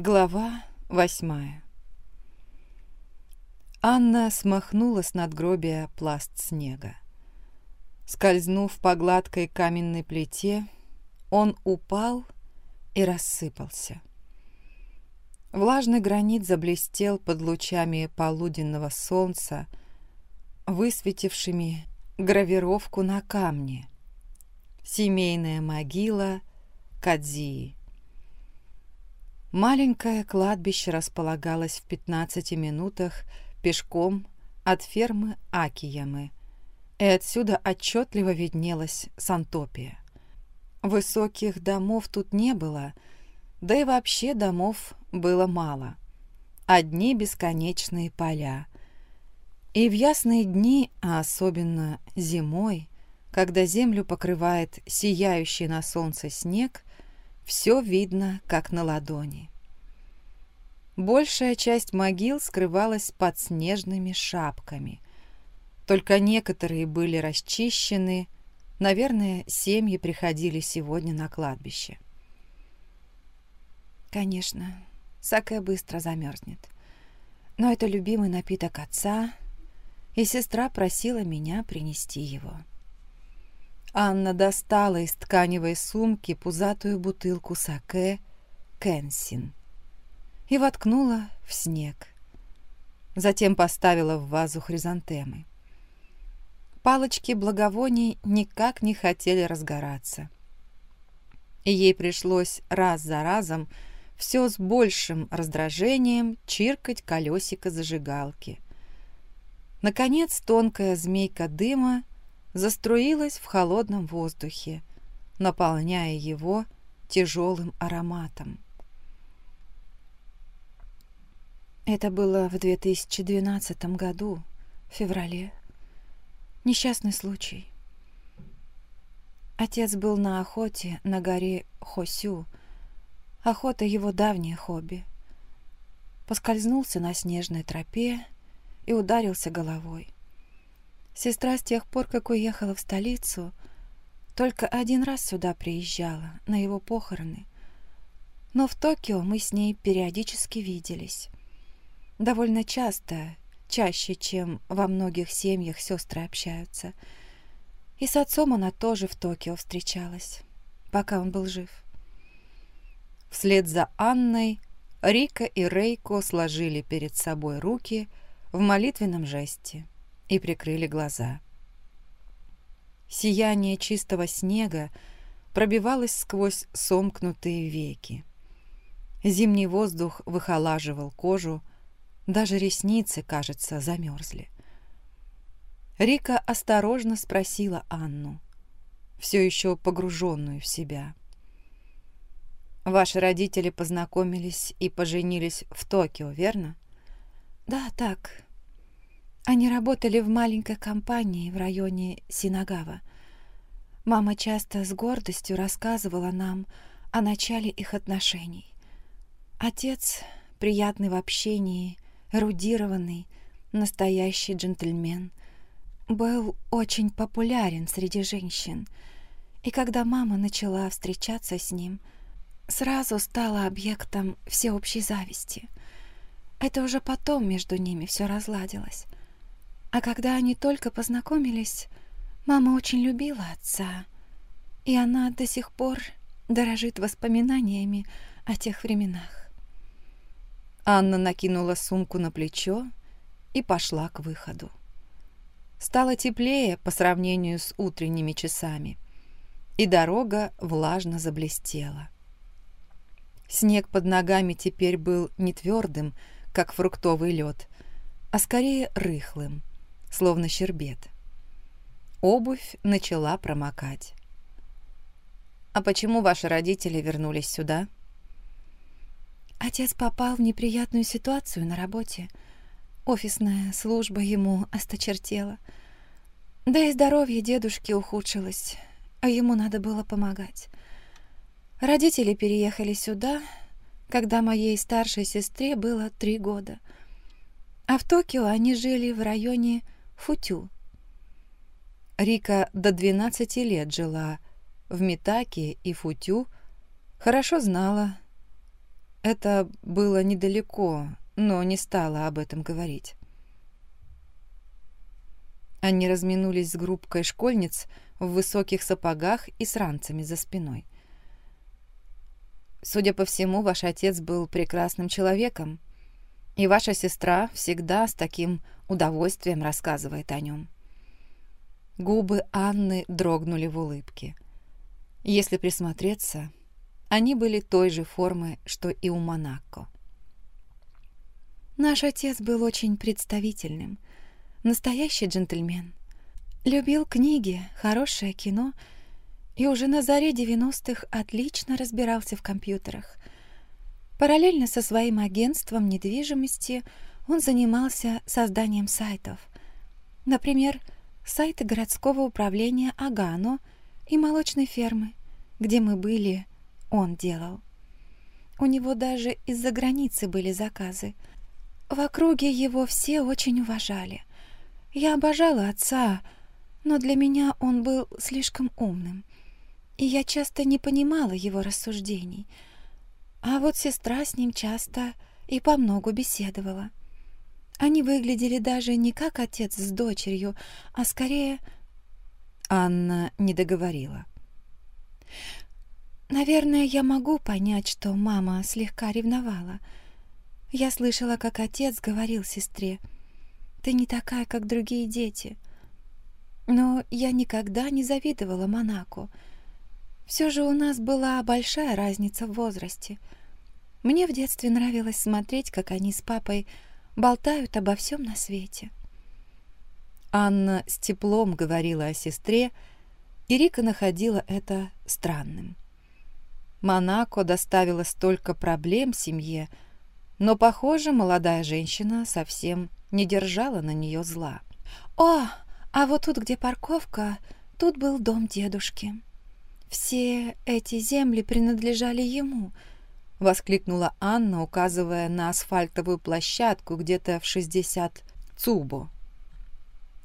Глава восьмая Анна смахнула с надгробия пласт снега. Скользнув по гладкой каменной плите, он упал и рассыпался. Влажный гранит заблестел под лучами полуденного солнца, высветившими гравировку на камне. Семейная могила Кадзии. Маленькое кладбище располагалось в 15 минутах пешком от фермы Акиямы, и отсюда отчетливо виднелась Сантопия. Высоких домов тут не было, да и вообще домов было мало. Одни бесконечные поля. И в ясные дни, а особенно зимой, когда землю покрывает сияющий на солнце снег, все видно, как на ладони. Большая часть могил скрывалась под снежными шапками. Только некоторые были расчищены, наверное, семьи приходили сегодня на кладбище. Конечно, саке быстро замерзнет. Но это любимый напиток отца, и сестра просила меня принести его. Анна достала из тканевой сумки пузатую бутылку саке «Кенсин» и воткнула в снег. Затем поставила в вазу хризантемы. Палочки благовоний никак не хотели разгораться. И ей пришлось раз за разом все с большим раздражением чиркать колесико зажигалки. Наконец тонкая змейка дыма заструилась в холодном воздухе, наполняя его тяжелым ароматом. Это было в 2012 году, в феврале. Несчастный случай. Отец был на охоте на горе Хосю. Охота — его давнее хобби. Поскользнулся на снежной тропе и ударился головой. Сестра с тех пор, как уехала в столицу, только один раз сюда приезжала, на его похороны. Но в Токио мы с ней периодически виделись. Довольно часто, чаще, чем во многих семьях сестры общаются. И с отцом она тоже в Токио встречалась, пока он был жив. Вслед за Анной Рика и Рейко сложили перед собой руки в молитвенном жесте и прикрыли глаза. Сияние чистого снега пробивалось сквозь сомкнутые веки. Зимний воздух выхолаживал кожу, даже ресницы, кажется, замерзли. Рика осторожно спросила Анну, все еще погруженную в себя. «Ваши родители познакомились и поженились в Токио, верно?» «Да, так. Они работали в маленькой компании в районе Синагава. Мама часто с гордостью рассказывала нам о начале их отношений. Отец, приятный в общении, эрудированный, настоящий джентльмен, был очень популярен среди женщин, и когда мама начала встречаться с ним, сразу стала объектом всеобщей зависти. Это уже потом между ними все разладилось. А когда они только познакомились, мама очень любила отца, и она до сих пор дорожит воспоминаниями о тех временах. Анна накинула сумку на плечо и пошла к выходу. Стало теплее по сравнению с утренними часами, и дорога влажно заблестела. Снег под ногами теперь был не твердым, как фруктовый лед, а скорее рыхлым, словно щербет. Обувь начала промокать. «А почему ваши родители вернулись сюда?» Отец попал в неприятную ситуацию на работе. Офисная служба ему осточертела. Да и здоровье дедушки ухудшилось, а ему надо было помогать. Родители переехали сюда, когда моей старшей сестре было три года. А в Токио они жили в районе Футю. Рика до 12 лет жила в Митаке и Футю, хорошо знала, Это было недалеко, но не стала об этом говорить. Они разминулись с группкой школьниц в высоких сапогах и с ранцами за спиной. «Судя по всему, ваш отец был прекрасным человеком, и ваша сестра всегда с таким удовольствием рассказывает о нем». Губы Анны дрогнули в улыбке. Если присмотреться, они были той же формы, что и у Монако. Наш отец был очень представительным, настоящий джентльмен. Любил книги, хорошее кино и уже на заре 90-х отлично разбирался в компьютерах. Параллельно со своим агентством недвижимости он занимался созданием сайтов. Например, сайты городского управления Агано и молочной фермы, где мы были, он делал. У него даже из-за границы были заказы. В округе его все очень уважали. Я обожала отца, но для меня он был слишком умным, и я часто не понимала его рассуждений. А вот сестра с ним часто и по многу беседовала. Они выглядели даже не как отец с дочерью, а скорее... Анна не договорила. Наверное, я могу понять, что мама слегка ревновала. Я слышала, как отец говорил сестре, «Ты не такая, как другие дети». Но я никогда не завидовала Монако. Все же у нас была большая разница в возрасте. Мне в детстве нравилось смотреть, как они с папой болтают обо всем на свете. Анна с теплом говорила о сестре, и Рика находила это странным. Монако доставила столько проблем семье, но, похоже, молодая женщина совсем не держала на нее зла. «О, а вот тут, где парковка, тут был дом дедушки. Все эти земли принадлежали ему», — воскликнула Анна, указывая на асфальтовую площадку где-то в 60 цубо,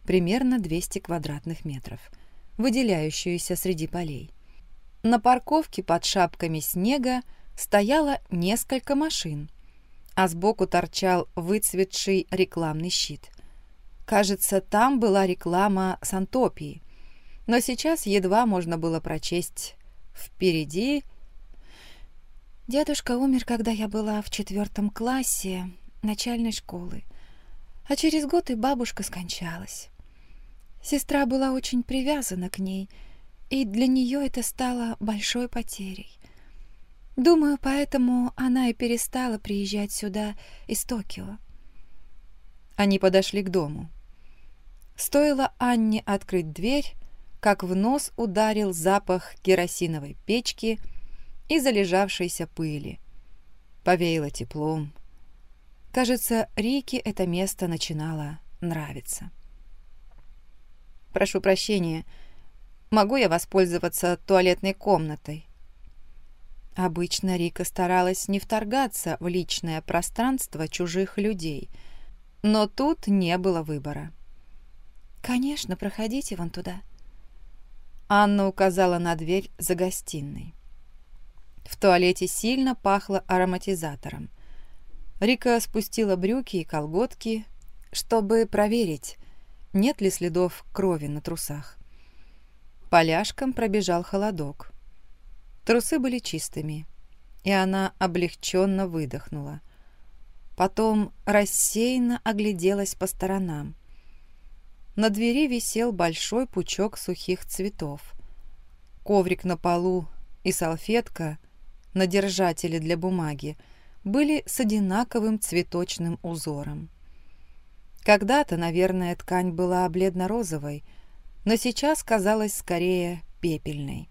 примерно 200 квадратных метров, выделяющуюся среди полей. На парковке под шапками снега стояло несколько машин, а сбоку торчал выцветший рекламный щит. Кажется, там была реклама Сантопии, но сейчас едва можно было прочесть «Впереди Дедушка умер, когда я была в четвертом классе начальной школы, а через год и бабушка скончалась. Сестра была очень привязана к ней, и для нее это стало большой потерей. Думаю, поэтому она и перестала приезжать сюда из Токио. Они подошли к дому. Стоило Анне открыть дверь, как в нос ударил запах керосиновой печки — и залежавшейся пыли. Повеяло теплом. Кажется, Рике это место начинало нравиться. «Прошу прощения, могу я воспользоваться туалетной комнатой?» Обычно Рика старалась не вторгаться в личное пространство чужих людей, но тут не было выбора. «Конечно, проходите вон туда». Анна указала на дверь за гостиной. В туалете сильно пахло ароматизатором. Рика спустила брюки и колготки, чтобы проверить, нет ли следов крови на трусах. Поляшком пробежал холодок. Трусы были чистыми, и она облегченно выдохнула. Потом рассеянно огляделась по сторонам. На двери висел большой пучок сухих цветов. Коврик на полу и салфетка на держателе для бумаги были с одинаковым цветочным узором. Когда-то, наверное, ткань была бледно-розовой, но сейчас казалась скорее пепельной.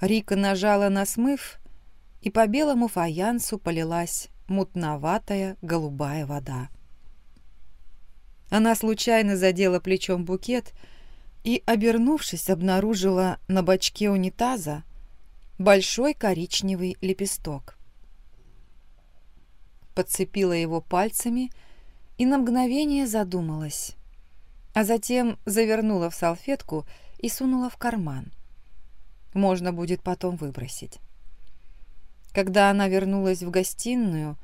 Рика нажала на смыв, и по белому фаянсу полилась мутноватая голубая вода. Она случайно задела плечом букет и, обернувшись, обнаружила на бачке унитаза большой коричневый лепесток. Подцепила его пальцами и на мгновение задумалась, а затем завернула в салфетку и сунула в карман. Можно будет потом выбросить. Когда она вернулась в гостиную,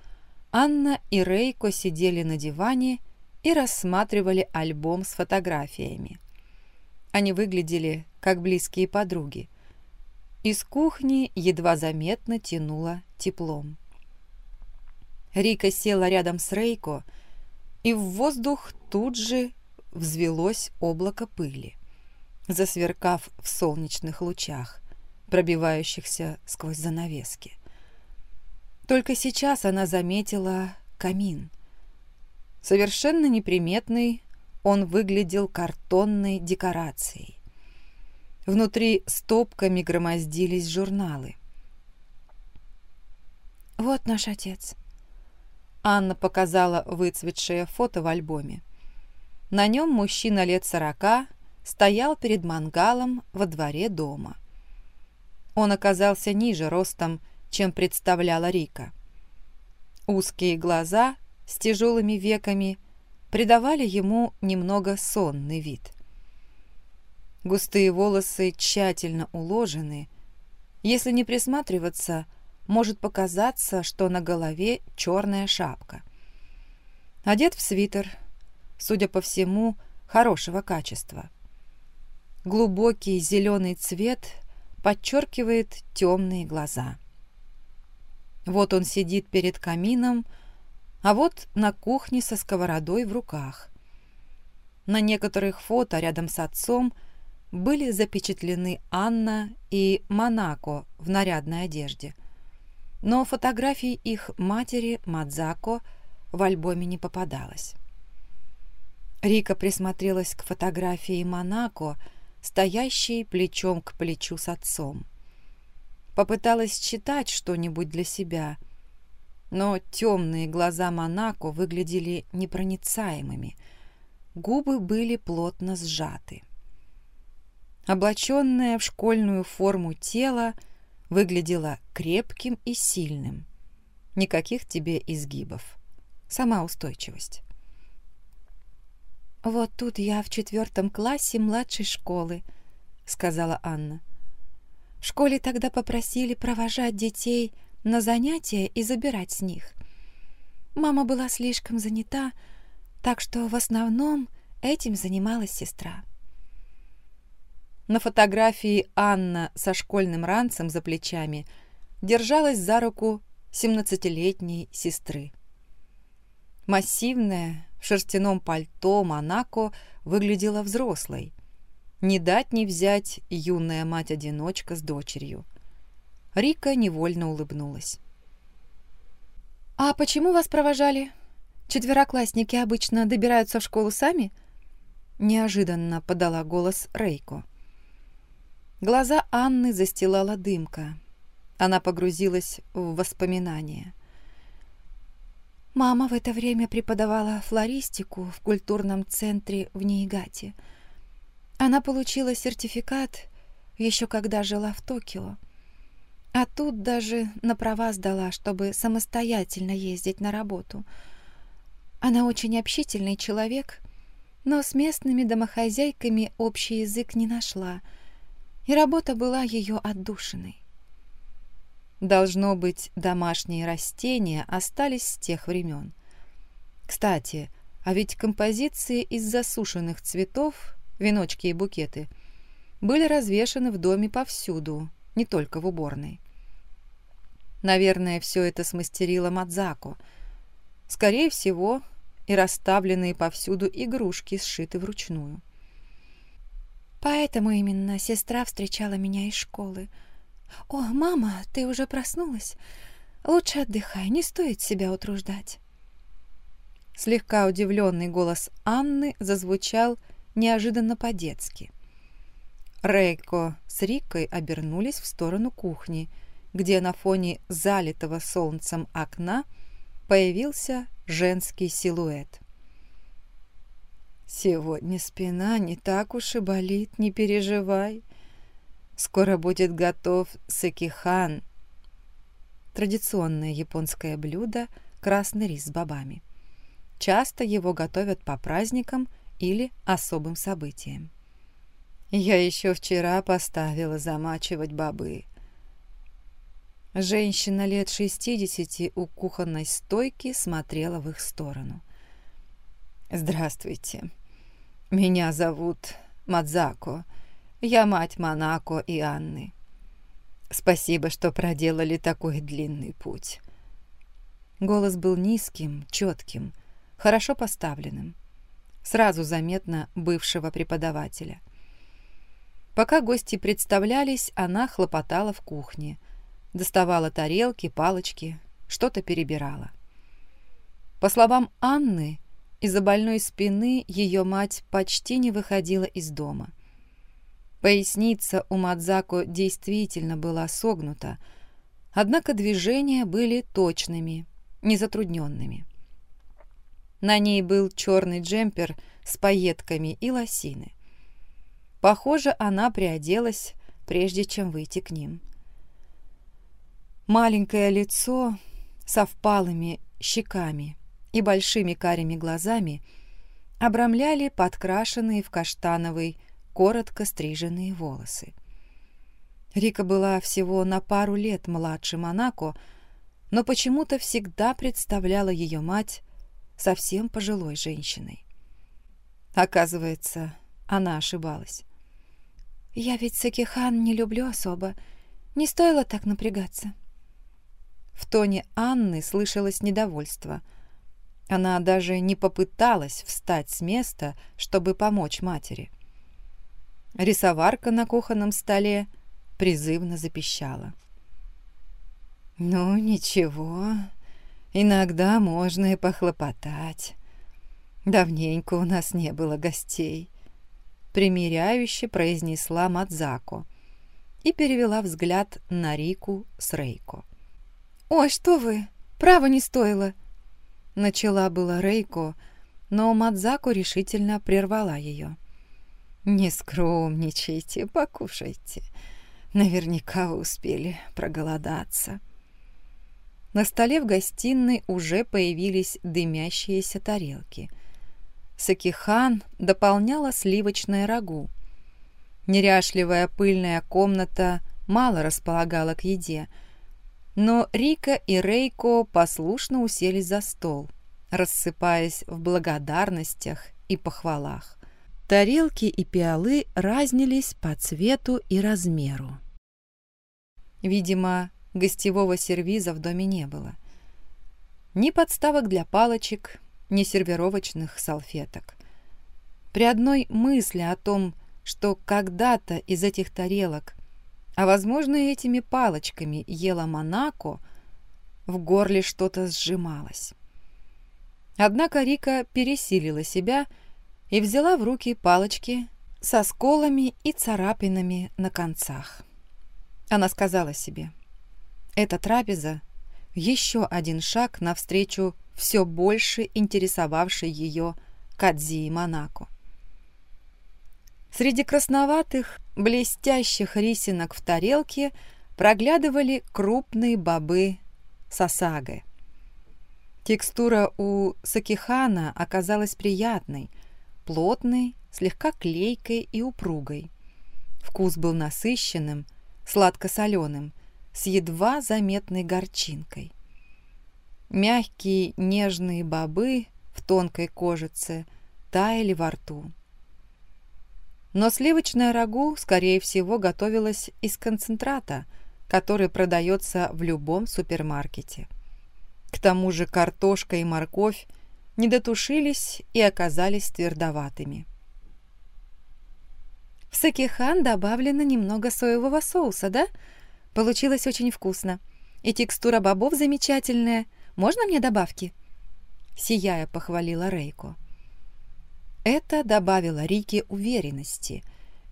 Анна и Рейко сидели на диване и рассматривали альбом с фотографиями. Они выглядели как близкие подруги. Из кухни едва заметно тянуло теплом. Рика села рядом с Рейко, и в воздух тут же взвелось облако пыли, засверкав в солнечных лучах, пробивающихся сквозь занавески. Только сейчас она заметила камин. Совершенно неприметный, он выглядел картонной декорацией. Внутри стопками громоздились журналы. «Вот наш отец». Анна показала выцветшее фото в альбоме. На нем мужчина лет сорока стоял перед мангалом во дворе дома. Он оказался ниже ростом, чем представляла Рика. Узкие глаза с тяжелыми веками придавали ему немного сонный вид. Густые волосы тщательно уложены. Если не присматриваться, может показаться, что на голове черная шапка. Одет в свитер – судя по всему, хорошего качества. Глубокий зеленый цвет подчеркивает темные глаза. Вот он сидит перед камином, а вот на кухне со сковородой в руках. На некоторых фото рядом с отцом были запечатлены Анна и Монако в нарядной одежде. Но фотографий их матери Мадзако в альбоме не попадалось. Рика присмотрелась к фотографии Монако, стоящей плечом к плечу с отцом. Попыталась читать что-нибудь для себя, но темные глаза Монако выглядели непроницаемыми, губы были плотно сжаты. Облаченное в школьную форму тело выглядело крепким и сильным. Никаких тебе изгибов. Сама устойчивость. «Вот тут я в четвертом классе младшей школы», — сказала Анна. «В школе тогда попросили провожать детей на занятия и забирать с них. Мама была слишком занята, так что в основном этим занималась сестра». На фотографии Анна со школьным ранцем за плечами держалась за руку семнадцатилетней сестры. Массивная, в шерстяном пальто Монако выглядела взрослой. Не дать не взять юная мать-одиночка с дочерью. Рика невольно улыбнулась. «А почему вас провожали? Четвероклассники обычно добираются в школу сами?» Неожиданно подала голос Рейко. Глаза Анны застилала дымка. Она погрузилась в воспоминания. Мама в это время преподавала флористику в культурном центре в Ниигате. Она получила сертификат еще когда жила в Токио. А тут даже на права сдала, чтобы самостоятельно ездить на работу. Она очень общительный человек, но с местными домохозяйками общий язык не нашла, и работа была ее отдушиной. Должно быть, домашние растения остались с тех времен. Кстати, а ведь композиции из засушенных цветов, веночки и букеты, были развешаны в доме повсюду, не только в уборной. Наверное, все это смастерила Мадзако. Скорее всего, и расставленные повсюду игрушки сшиты вручную. Поэтому именно сестра встречала меня из школы — «О, мама, ты уже проснулась? Лучше отдыхай, не стоит себя утруждать». Слегка удивленный голос Анны зазвучал неожиданно по-детски. Рейко с Рикой обернулись в сторону кухни, где на фоне залитого солнцем окна появился женский силуэт. «Сегодня спина не так уж и болит, не переживай», Скоро будет готов сакихан. Традиционное японское блюдо – красный рис с бобами. Часто его готовят по праздникам или особым событиям. Я еще вчера поставила замачивать бобы. Женщина лет шестидесяти у кухонной стойки смотрела в их сторону. «Здравствуйте. Меня зовут Мадзако. Я мать Монако и Анны. Спасибо, что проделали такой длинный путь». Голос был низким, четким, хорошо поставленным. Сразу заметно бывшего преподавателя. Пока гости представлялись, она хлопотала в кухне – доставала тарелки, палочки, что-то перебирала. По словам Анны, из-за больной спины ее мать почти не выходила из дома. Поясница у Мадзако действительно была согнута, однако движения были точными, незатрудненными. На ней был черный джемпер с пайетками и лосины. Похоже, она приоделась, прежде чем выйти к ним. Маленькое лицо со впалыми щеками и большими карими глазами обрамляли подкрашенные в каштановый, коротко стриженные волосы. Рика была всего на пару лет младше Монако, но почему-то всегда представляла ее мать совсем пожилой женщиной. Оказывается, она ошибалась. «Я ведь Сакихан не люблю особо. Не стоило так напрягаться», в тоне Анны слышалось недовольство. Она даже не попыталась встать с места, чтобы помочь матери. Рисоварка на кухонном столе призывно запищала. «Ну, ничего, иногда можно и похлопотать. Давненько у нас не было гостей», — примиряюще произнесла Мадзако и перевела взгляд на Рику с Рейко. «Ой, что вы! Право не стоило!» Начала была Рейко, но Мадзаку решительно прервала ее. «Не скромничайте, покушайте. Наверняка вы успели проголодаться». На столе в гостиной уже появились дымящиеся тарелки. Сакихан дополняла сливочное рагу. Неряшливая пыльная комната мало располагала к еде, но Рика и Рейко послушно уселись за стол, рассыпаясь в благодарностях и похвалах. Тарелки и пиалы разнились по цвету и размеру. Видимо, гостевого сервиза в доме не было. Ни подставок для палочек, ни сервировочных салфеток. При одной мысли о том, что когда-то из этих тарелок а, возможно, этими палочками ела Монако, в горле что-то сжималось. Однако Рика пересилила себя и взяла в руки палочки со сколами и царапинами на концах. Она сказала себе, «Эта трапеза — еще один шаг навстречу все больше интересовавшей ее Кадзи Монако. Среди красноватых, блестящих рисинок в тарелке проглядывали крупные бобы сосагы. Текстура у сакихана оказалась приятной, плотной, слегка клейкой и упругой. Вкус был насыщенным, сладко-соленым, с едва заметной горчинкой. Мягкие нежные бобы в тонкой кожице таяли во рту. Но сливочное рагу, скорее всего, готовилось из концентрата, который продается в любом супермаркете. К тому же картошка и морковь не дотушились и оказались твердоватыми. В сакихан добавлено немного соевого соуса, да? Получилось очень вкусно. И текстура бобов замечательная. Можно мне добавки?» Сияя похвалила Рейко. Это добавило Рике уверенности,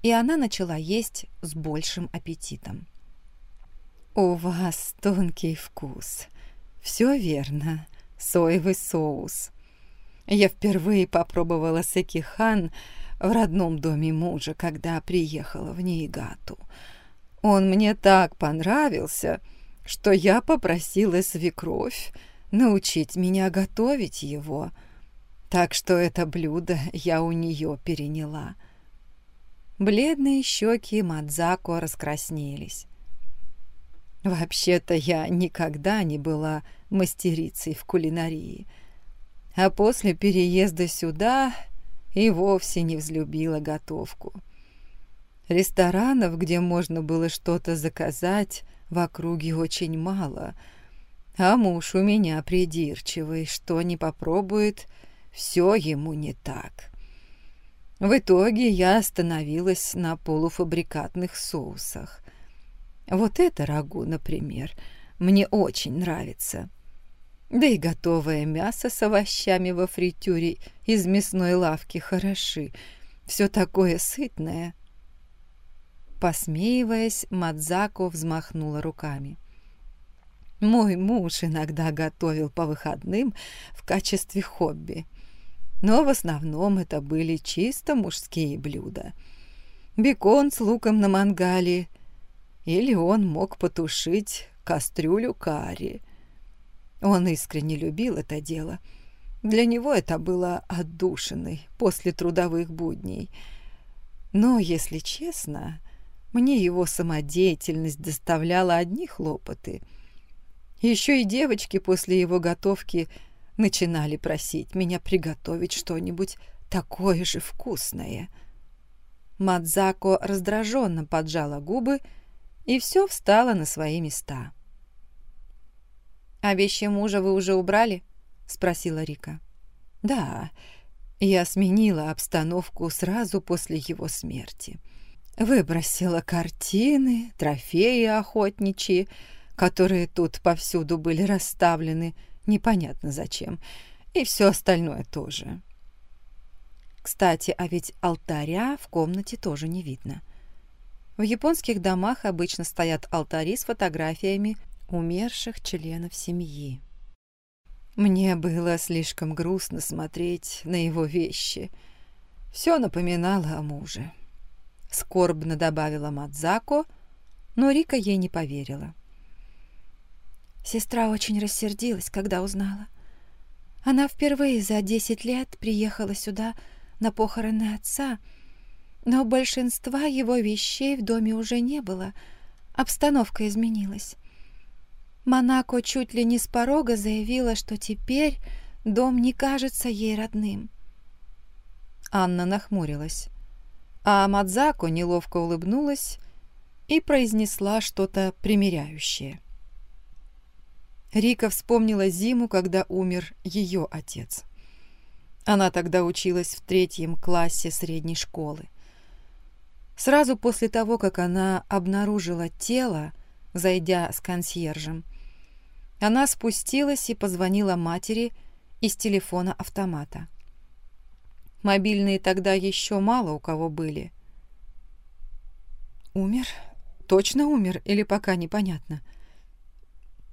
и она начала есть с большим аппетитом. «У вас тонкий вкус. Все верно. Соевый соус. Я впервые попробовала секихан в родном доме мужа, когда приехала в Нейгату. Он мне так понравился, что я попросила свекровь научить меня готовить его – так что это блюдо я у нее переняла. Бледные щеки Мадзако раскраснелись. Вообще-то я никогда не была мастерицей в кулинарии, а после переезда сюда и вовсе не взлюбила готовку. Ресторанов, где можно было что-то заказать, в округе очень мало, а муж у меня придирчивый, что не попробует, все ему не так. В итоге я остановилась на полуфабрикатных соусах. Вот это рагу, например, мне очень нравится. Да и готовое мясо с овощами во фритюре из мясной лавки хороши. Все такое сытное. Посмеиваясь, Мадзако взмахнула руками. Мой муж иногда готовил по выходным в качестве хобби. Но в основном это были чисто мужские блюда. Бекон с луком на мангале, или он мог потушить кастрюлю карри. Он искренне любил это дело. Для него это было отдушиной после трудовых будней. Но, если честно, мне его самодеятельность доставляла одни хлопоты. Еще и девочки после его готовки начинали просить меня приготовить что-нибудь такое же вкусное. Мадзако раздраженно поджала губы, и все встало на свои места. «А вещи мужа вы уже убрали?» — спросила Рика. «Да, я сменила обстановку сразу после его смерти. Выбросила картины, трофеи охотничьи, которые тут повсюду были расставлены, непонятно зачем, и все остальное тоже. Кстати, а ведь алтаря в комнате тоже не видно. В японских домах обычно стоят алтари с фотографиями умерших членов семьи. Мне было слишком грустно смотреть на его вещи. Все напоминало о муже. Скорбно добавила Мадзако, но Рика ей не поверила. Сестра очень рассердилась, когда узнала. Она впервые за десять лет приехала сюда на похороны отца, но большинства его вещей в доме уже не было, обстановка изменилась. Монако чуть ли не с порога заявила, что теперь дом не кажется ей родным. Анна нахмурилась, а Мадзако неловко улыбнулась и произнесла что-то примиряющее. Рика вспомнила зиму, когда умер ее отец. Она тогда училась в третьем классе средней школы. Сразу после того, как она обнаружила тело, зайдя с консьержем, она спустилась и позвонила матери из телефона автомата. Мобильные тогда еще мало у кого были. Умер? Точно умер или пока непонятно?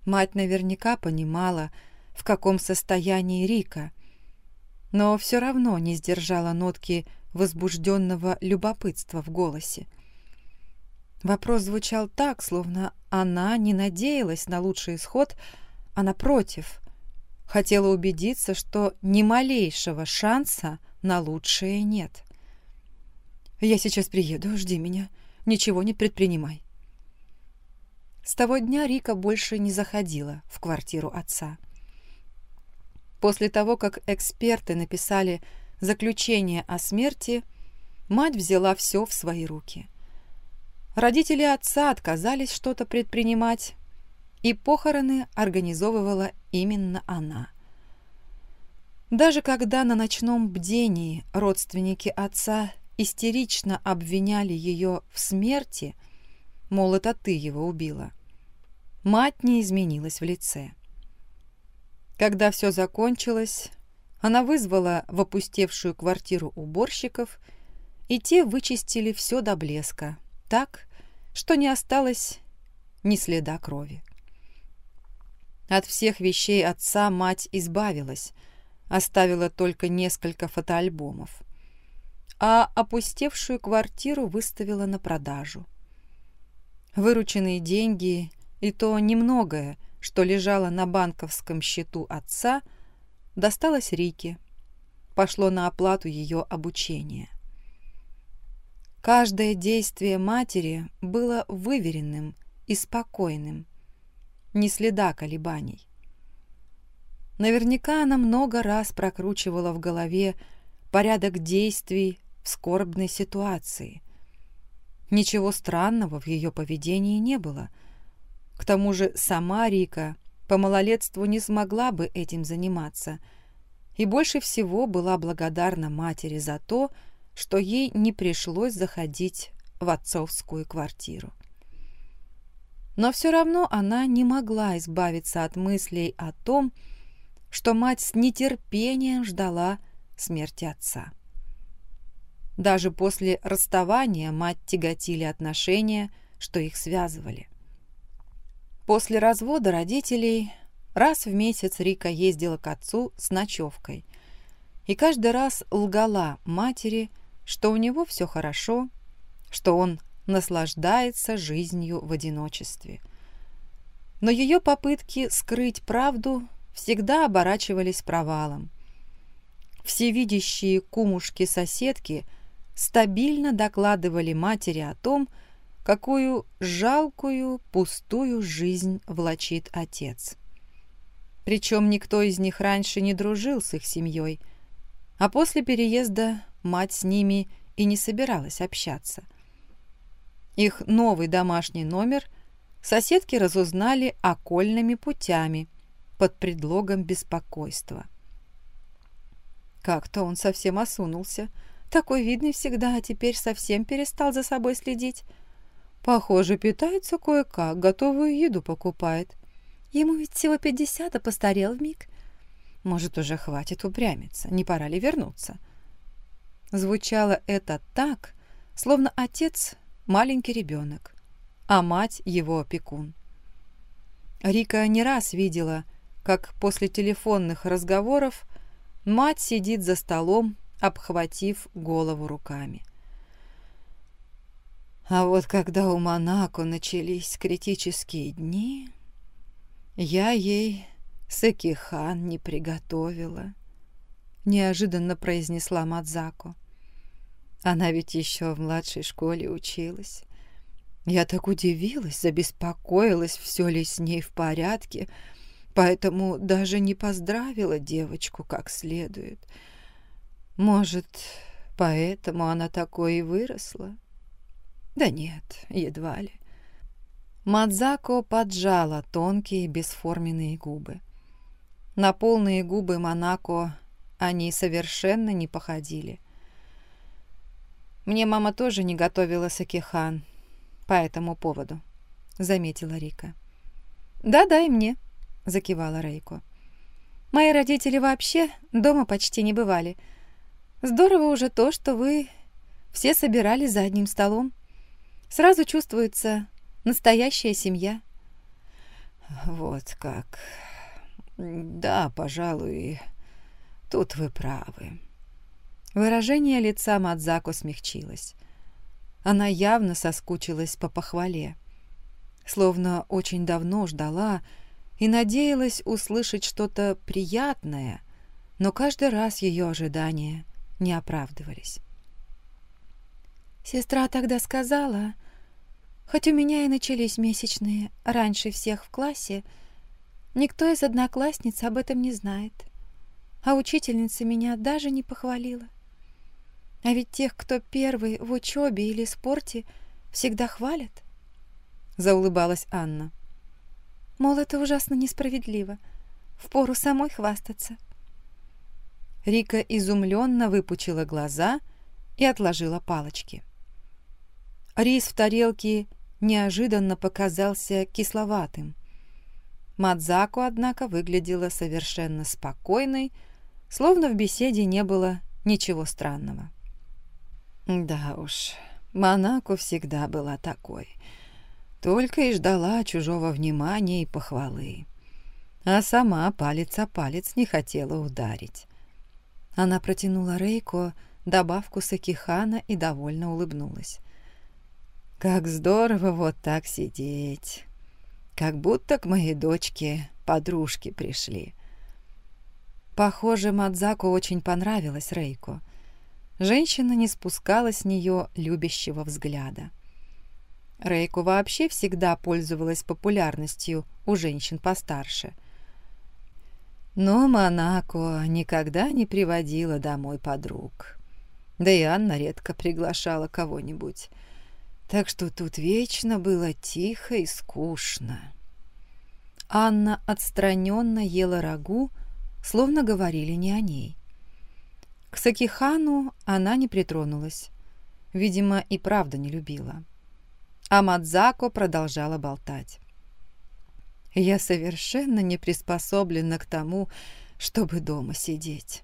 Мать наверняка понимала, в каком состоянии Рика, но все равно не сдержала нотки возбужденного любопытства в голосе. Вопрос звучал так, словно она не надеялась на лучший исход, а напротив, хотела убедиться, что ни малейшего шанса на лучшее нет. «Я сейчас приеду, жди меня, ничего не предпринимай». С того дня Рика больше не заходила в квартиру отца. После того, как эксперты написали заключение о смерти, мать взяла все в свои руки – Родители отца отказались что-то предпринимать, и похороны организовывала именно она. Даже когда на ночном бдении родственники отца истерично обвиняли ее в смерти, мол, это ты его убила, мать не изменилась в лице. Когда все закончилось, она вызвала в опустевшую квартиру уборщиков, и те вычистили все до блеска, так, что не осталось ни следа крови. От всех вещей отца мать избавилась, оставила только несколько фотоальбомов, а опустевшую квартиру выставила на продажу. Вырученные деньги и то немногое, что лежало на банковском счету отца, досталось Рике, пошло на оплату ее обучения. Каждое действие матери было выверенным и спокойным, ни следа колебаний. Наверняка она много раз прокручивала в голове порядок действий в скорбной ситуации. Ничего странного в ее поведении не было. К тому же сама Рика по малолетству не смогла бы этим заниматься и больше всего была благодарна матери за то, что ей не пришлось заходить в отцовскую квартиру. Но все равно она не могла избавиться от мыслей о том, что мать с нетерпением ждала смерти отца. Даже после расставания мать тяготили отношения, что их связывали. После развода родителей раз в месяц Рика ездила к отцу с ночевкой и каждый раз лгала матери, что у него все хорошо, что он наслаждается жизнью в одиночестве. Но ее попытки скрыть правду всегда оборачивались провалом. Всевидящие кумушки-соседки стабильно докладывали матери о том, какую жалкую, пустую жизнь влачит отец. Причем никто из них раньше не дружил с их семьей, а после переезда мать с ними и не собиралась общаться – их новый домашний номер соседки разузнали окольными путями под предлогом беспокойства. Как-то он совсем осунулся. Такой видный всегда, а теперь совсем перестал за собой следить. Похоже, питается кое-как, готовую еду покупает. Ему ведь всего пятьдесят, а постарел вмиг. Может, уже хватит упрямиться, не пора ли вернуться? Звучало это так, словно отец маленький ребенок, а мать его опекун. Рика не раз видела, как после телефонных разговоров мать сидит за столом, обхватив голову руками. А вот когда у Монако начались критические дни, я ей сакихан не приготовила, неожиданно произнесла Мадзако. Она ведь еще в младшей школе училась. Я так удивилась, забеспокоилась, все ли с ней в порядке, поэтому даже не поздравила девочку как следует. Может, поэтому она такой и выросла? Да нет, едва ли. Мадзако поджала тонкие бесформенные губы. На полные губы Монако они совершенно не походили. Мне мама тоже не готовила сакихан по этому поводу», — заметила Рика. «Да-да, и мне», — закивала Рейко. «Мои родители вообще дома почти не бывали. Здорово уже то, что вы все собирались за одним столом. Сразу чувствуется настоящая семья». «Вот как. Да, пожалуй, тут вы правы», Выражение лица Мадзако смягчилось. Она явно соскучилась по похвале. Словно очень давно ждала и надеялась услышать что-то приятное, но каждый раз ее ожидания не оправдывались. Сестра тогда сказала, хоть у меня и начались месячные раньше всех в классе, никто из одноклассниц об этом не знает, а учительница меня даже не похвалила. А ведь тех, кто первый в учебе или спорте, всегда хвалят. Заулыбалась Анна. Мол, это ужасно несправедливо. Впору самой хвастаться. Рика изумленно выпучила глаза и отложила палочки. Рис в тарелке неожиданно показался кисловатым. Мадзаку, однако, выглядела совершенно спокойной, словно в беседе не было ничего странного. Да уж, Монако всегда была такой. Только и ждала чужого внимания и похвалы. А сама палец о палец не хотела ударить. Она протянула Рейко добавку сакихана и довольно улыбнулась. «Как здорово вот так сидеть! Как будто к моей дочке подружки пришли». Похоже, Мадзаку очень понравилось Рейко — Женщина не спускала с нее любящего взгляда. Рейку вообще всегда пользовалась популярностью у женщин постарше. Но Монако никогда не приводила домой подруг. Да и Анна редко приглашала кого-нибудь. Так что тут вечно было тихо и скучно. Анна отстраненно ела рагу, словно говорили не о ней. К Сакихану она не притронулась. Видимо, и правда не любила. А Мадзако продолжала болтать. «Я совершенно не приспособлена к тому, чтобы дома сидеть.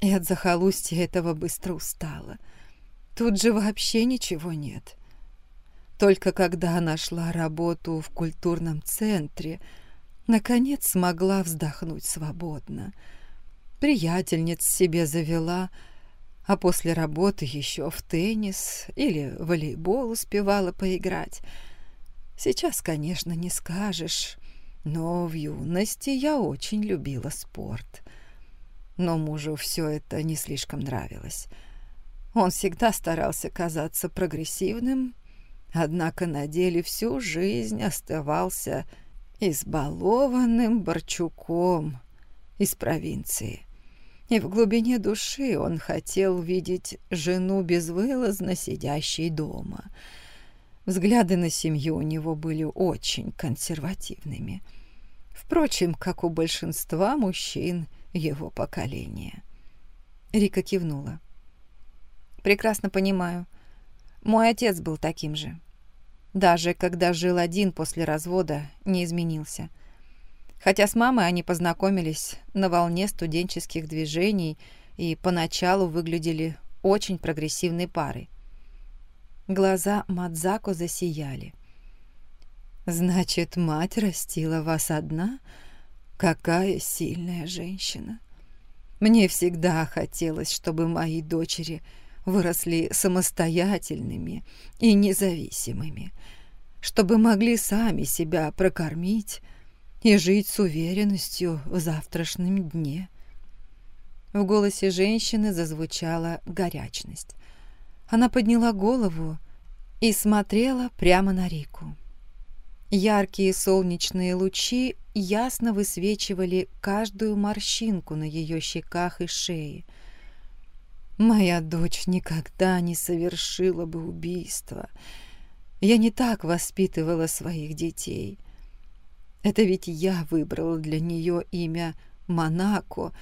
И от захолустья этого быстро устала. Тут же вообще ничего нет. Только когда нашла работу в культурном центре, наконец смогла вздохнуть свободно. Приятельниц себе завела, а после работы еще в теннис или волейбол успевала поиграть. Сейчас, конечно, не скажешь, но в юности я очень любила спорт. Но мужу все это не слишком нравилось. Он всегда старался казаться прогрессивным однако на деле всю жизнь оставался избалованным Борчуком из провинции. И в глубине души он хотел видеть жену безвылазно сидящей дома. Взгляды на семью у него были очень консервативными. Впрочем, как у большинства мужчин его поколения. Рика кивнула. «Прекрасно понимаю. Мой отец был таким же. Даже когда жил один после развода, не изменился. Хотя с мамой они познакомились на волне студенческих движений и поначалу выглядели очень прогрессивной парой. Глаза Мадзако засияли. «Значит, мать растила вас одна? Какая сильная женщина! Мне всегда хотелось, чтобы мои дочери выросли самостоятельными и независимыми, чтобы могли сами себя прокормить и жить с уверенностью в завтрашнем дне. В голосе женщины зазвучала горячность. Она подняла голову и смотрела прямо на Рику. Яркие солнечные лучи ясно высвечивали каждую морщинку на ее щеках и шее – Моя дочь никогда не совершила бы убийство. Я не так воспитывала своих детей. Это ведь я выбрала для нее имя Монако,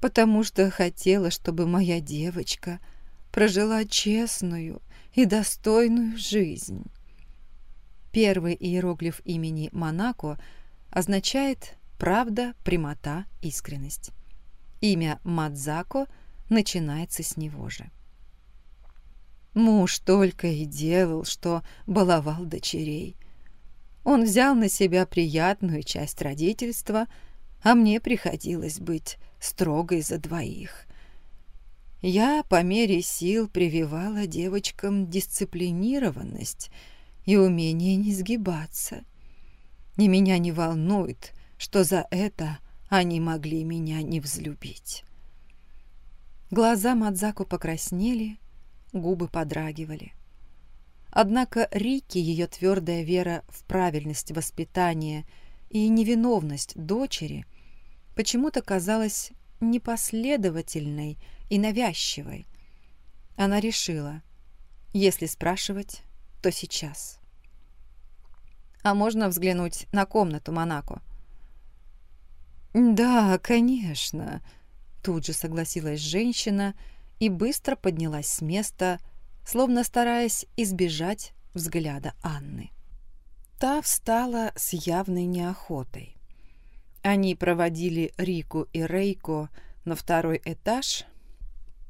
потому что хотела, чтобы моя девочка прожила честную и достойную жизнь. Первый иероглиф имени Монако означает «правда, прямота, искренность». Имя Мадзако – начинается с него же. Муж только и делал, что баловал дочерей. Он взял на себя приятную часть родительства, а мне приходилось быть строгой за двоих. Я по мере сил прививала девочкам дисциплинированность и умение не сгибаться. И меня не волнует, что за это они могли меня не взлюбить. Глаза Мадзаку покраснели, губы подрагивали. Однако Рики, ее твердая вера в правильность воспитания и невиновность дочери, почему-то казалась непоследовательной и навязчивой. Она решила, если спрашивать, то сейчас. «А можно взглянуть на комнату Монако?» «Да, конечно», Тут же согласилась женщина и быстро поднялась с места, словно стараясь избежать взгляда Анны. Та встала с явной неохотой. Они проводили Рику и Рейко на второй этаж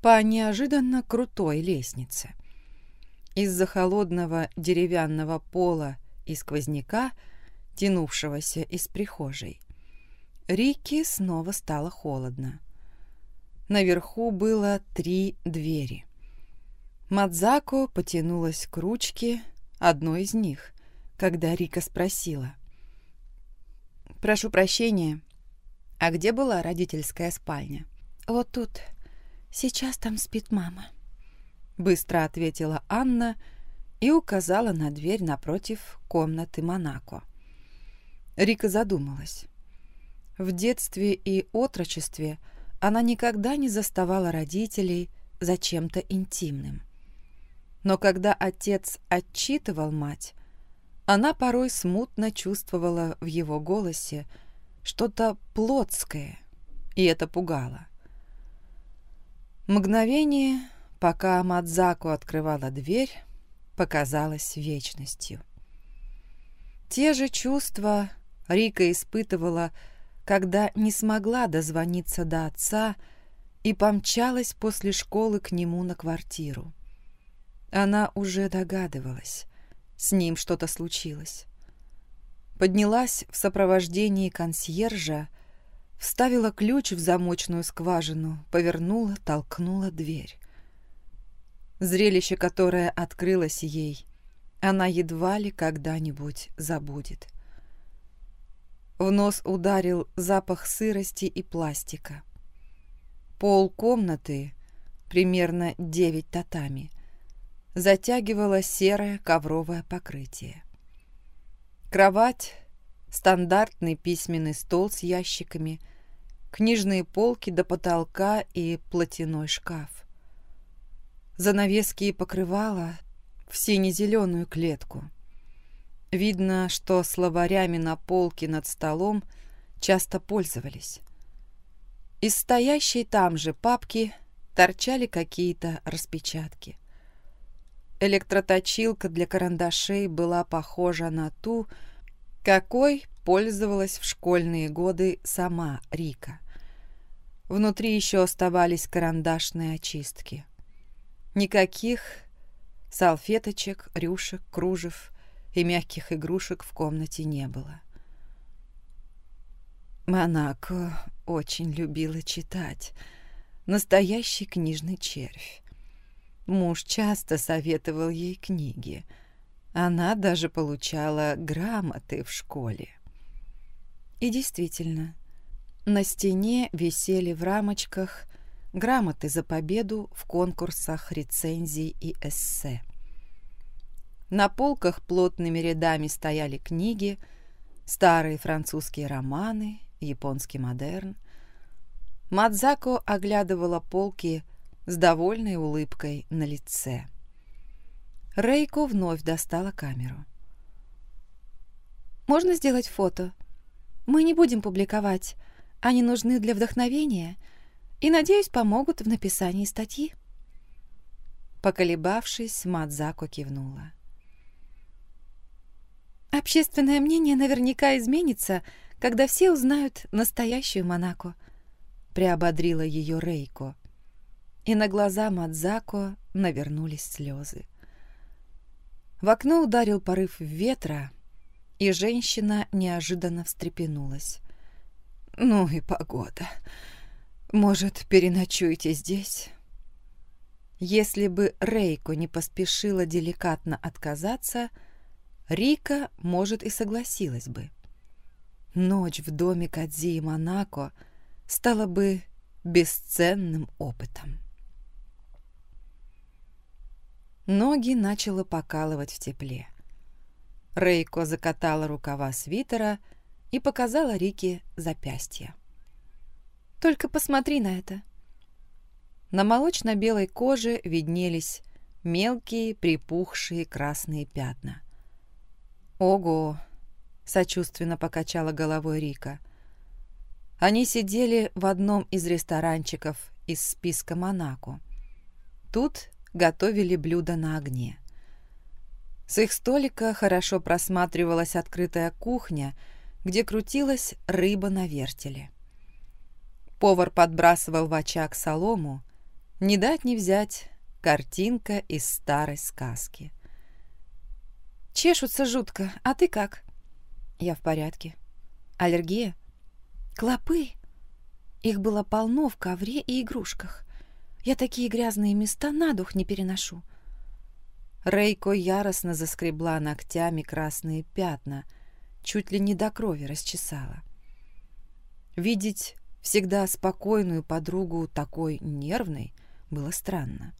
по неожиданно крутой лестнице. Из-за холодного деревянного пола и сквозняка, тянувшегося из прихожей, Рике снова стало холодно. Наверху было три двери. Мадзако потянулась к ручке одной из них, когда Рика спросила. «Прошу прощения, а где была родительская спальня?» «Вот тут. Сейчас там спит мама», — быстро ответила Анна и указала на дверь напротив комнаты Монако. Рика задумалась. В детстве и отрочестве она никогда не заставала родителей за чем-то интимным. Но когда отец отчитывал мать, она порой смутно чувствовала в его голосе что-то плотское, и это пугало. Мгновение, пока Мадзаку открывала дверь, показалось вечностью. Те же чувства Рика испытывала, когда не смогла дозвониться до отца и помчалась после школы к нему на квартиру. Она уже догадывалась, с ним что-то случилось. Поднялась в сопровождении консьержа, вставила ключ в замочную скважину, повернула, толкнула дверь. Зрелище, которое открылось ей, она едва ли когда-нибудь забудет. В нос ударил запах сырости и пластика. Пол комнаты, примерно девять татами, затягивало серое ковровое покрытие. Кровать, стандартный письменный стол с ящиками, книжные полки до потолка и платяной шкаф. Занавески и покрывала в сине-зеленую клетку. Видно, что словарями на полке над столом часто пользовались. Из стоящей там же папки торчали какие-то распечатки. Электроточилка для карандашей была похожа на ту, какой пользовалась в школьные годы сама Рика. Внутри еще оставались карандашные очистки. Никаких салфеточек, рюшек, кружев и мягких игрушек в комнате не было. Монако очень любила читать. Настоящий книжный червь. Муж часто советовал ей книги. Она даже получала грамоты в школе. И действительно, на стене висели в рамочках грамоты за победу в конкурсах рецензий и эссе. На полках плотными рядами стояли книги, старые французские романы, японский модерн. Мадзако оглядывала полки с довольной улыбкой на лице. Рейко вновь достала камеру. «Можно сделать фото? Мы не будем публиковать. Они нужны для вдохновения и, надеюсь, помогут в написании статьи». Поколебавшись, Мадзако кивнула. «Общественное мнение наверняка изменится, когда все узнают настоящую Монако», — приободрила ее Рейко и на глаза Мадзако навернулись слезы. В окно ударил порыв ветра, и женщина неожиданно встрепенулась. «Ну и погода. Может, переночуете здесь?» Если бы Рейко не поспешила деликатно отказаться, Рика, может, и согласилась бы. Ночь в доме Кадзи и Монако стала бы бесценным опытом. Ноги начало покалывать в тепле. Рейко закатала рукава свитера и показала Рике запястье. «Только посмотри на это!» На молочно-белой коже виднелись мелкие припухшие красные пятна. «Ого!» — сочувственно покачала головой Рика. Они сидели в одном из ресторанчиков из списка Монако. Тут готовили блюда на огне. С их столика хорошо просматривалась открытая кухня, где крутилась рыба на вертеле. Повар подбрасывал в очаг солому, не дать не взять картинка из старой сказки. «Чешутся жутко, а ты как?» «Я в порядке. Аллергия?» «Клопы?» Их было полно в ковре и игрушках. Я такие грязные места на дух не переношу. Рейко яростно заскребла ногтями красные пятна, чуть ли не до крови расчесала. Видеть всегда спокойную подругу такой нервной было странно.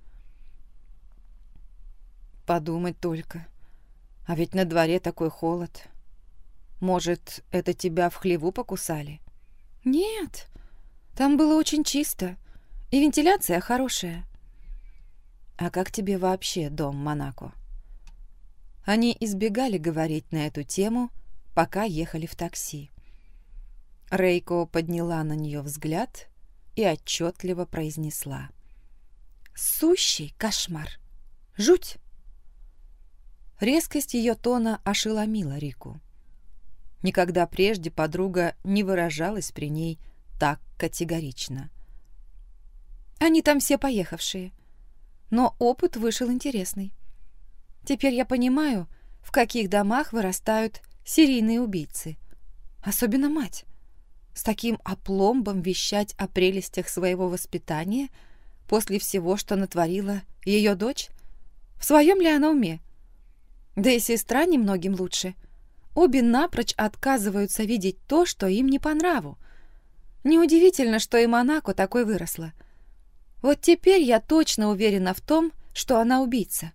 Подумать только. А ведь на дворе такой холод. Может, это тебя в хлеву покусали? Нет, там было очень чисто, и вентиляция хорошая. А как тебе вообще дом Монако? Они избегали говорить на эту тему, пока ехали в такси. Рейко подняла на нее взгляд и отчетливо произнесла. «Сущий кошмар! Жуть!» Резкость ее тона ошеломила Рику. Никогда прежде подруга не выражалась при ней так категорично. «Они там все поехавшие, но опыт вышел интересный. Теперь я понимаю, в каких домах вырастают серийные убийцы. Особенно мать. С таким опломбом вещать о прелестях своего воспитания после всего, что натворила ее дочь? В своем ли она уме? Да и сестра немногим лучше. Обе напрочь отказываются видеть то, что им не по нраву. Неудивительно, что и Монако такой выросла. Вот теперь я точно уверена в том, что она убийца.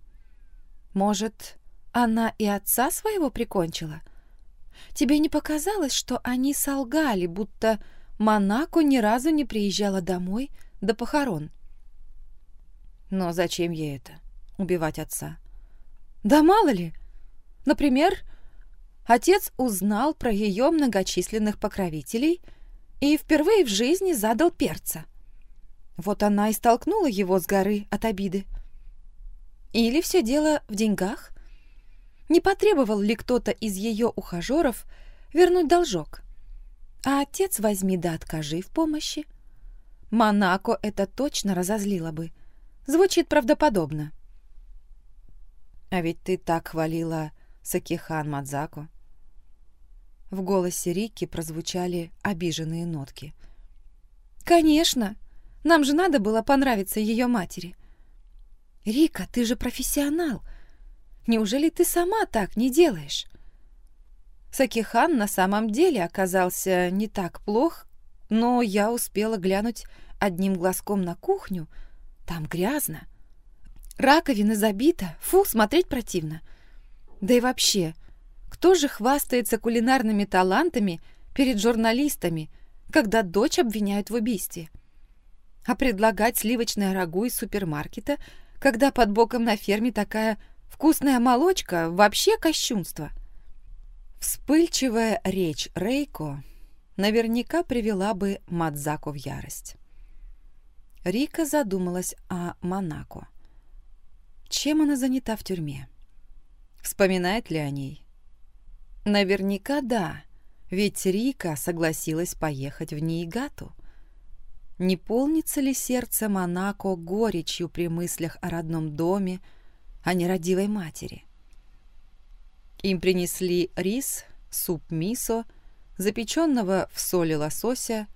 Может, она и отца своего прикончила? Тебе не показалось, что они солгали, будто Монако ни разу не приезжала домой до похорон? Но зачем ей это? Убивать отца? Да мало ли. Например, отец узнал про ее многочисленных покровителей и впервые в жизни задал перца. Вот она и столкнула его с горы от обиды. Или все дело в деньгах? Не потребовал ли кто-то из ее ухажеров вернуть должок? А отец возьми да откажи в помощи. Монако это точно разозлило бы. Звучит правдоподобно. А ведь ты так хвалила Сакихан Мадзако. В голосе Рики прозвучали обиженные нотки. «Конечно! Нам же надо было понравиться ее матери. «Рика, ты же профессионал. Неужели ты сама так не делаешь?» Сакихан на самом деле оказался не так плох, но я успела глянуть одним глазком на кухню. Там грязно. Раковина забита. Фу, смотреть противно. Да и вообще, кто же хвастается кулинарными талантами перед журналистами, когда дочь обвиняют в убийстве? А предлагать сливочное рагу из супермаркета – когда под боком на ферме такая вкусная молочка, вообще кощунство. Вспыльчивая речь Рейко наверняка привела бы Мадзаку в ярость. Рика задумалась о Монако. Чем она занята в тюрьме? Вспоминает ли о ней? Наверняка да, ведь Рика согласилась поехать в Ниигату. Не полнится ли сердце Монако горечью при мыслях о родном доме, о нерадивой матери? Им принесли рис, суп мисо, запеченного в соли лосося,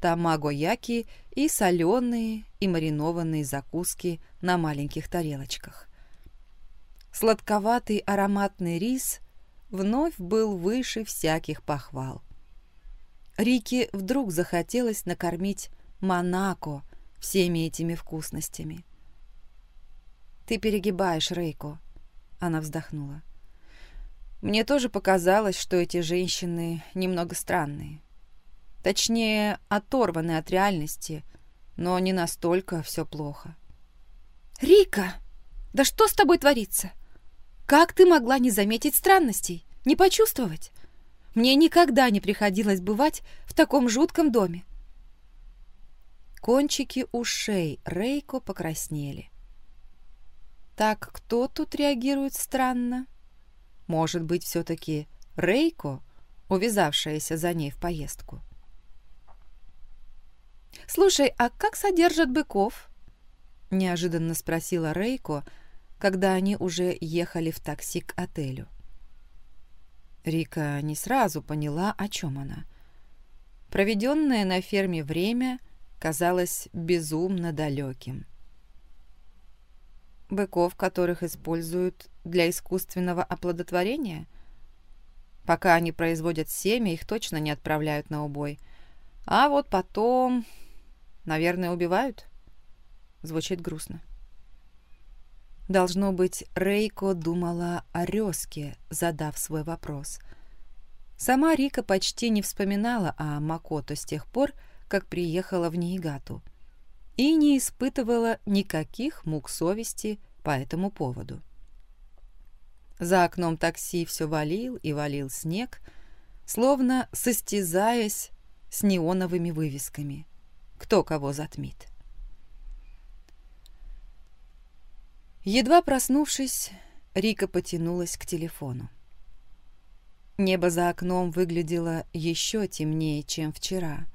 тамаго-яки и соленые и маринованные закуски на маленьких тарелочках. Сладковатый ароматный рис вновь был выше всяких похвал. Рике вдруг захотелось накормить Монако всеми этими вкусностями. «Ты перегибаешь, Рейко», — она вздохнула. «Мне тоже показалось, что эти женщины немного странные. Точнее, оторваны от реальности, но не настолько все плохо». «Рика, да что с тобой творится? Как ты могла не заметить странностей, не почувствовать? Мне никогда не приходилось бывать в таком жутком доме. Кончики ушей Рейко покраснели. Так кто тут реагирует странно? Может быть, все-таки Рейко, увязавшаяся за ней в поездку? «Слушай, а как содержат быков?» — неожиданно спросила Рейко, когда они уже ехали в такси к отелю. Рика не сразу поняла, о чем она. Проведенное на ферме время — казалось безумно далеким. Быков, которых используют для искусственного оплодотворения? Пока они производят семя, их точно не отправляют на убой. А вот потом, наверное, убивают? Звучит грустно. Должно быть, Рейко думала о Резке, задав свой вопрос. Сама Рика почти не вспоминала о Макото с тех пор, как приехала в Ниигату, и не испытывала никаких мук совести по этому поводу. За окном такси все валил и валил снег, словно состязаясь с неоновыми вывесками. Кто кого затмит. Едва проснувшись, Рика потянулась к телефону. Небо за окном выглядело еще темнее, чем вчера.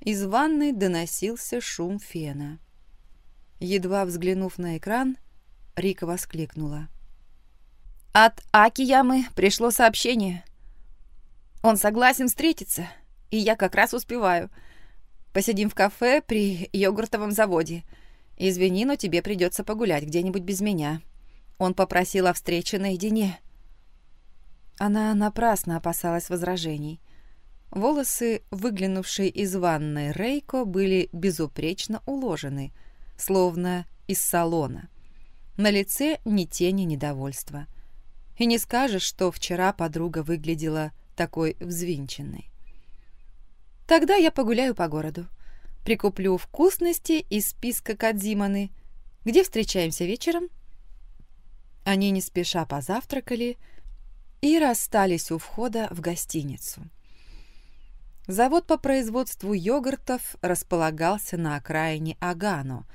Из ванной доносился шум фена. Едва взглянув на экран, Рика воскликнула. «От Акиямы пришло сообщение. Он согласен встретиться, и я как раз успеваю. Посидим в кафе при йогуртовом заводе. «Извини, но тебе придется погулять где-нибудь без меня». Он попросил о встрече наедине. Она напрасно опасалась возражений. Волосы, выглянувшие из ванной Рейко, были безупречно уложены, словно из салона. На лице ни тени недовольства. И не скажешь, что вчера подруга выглядела такой взвинченной. «Тогда я погуляю по городу», прикуплю вкусности из списка Кадзиманы. Где встречаемся вечером?» Они не спеша позавтракали и расстались у входа в гостиницу. Завод по производству йогуртов располагался на окраине Агано,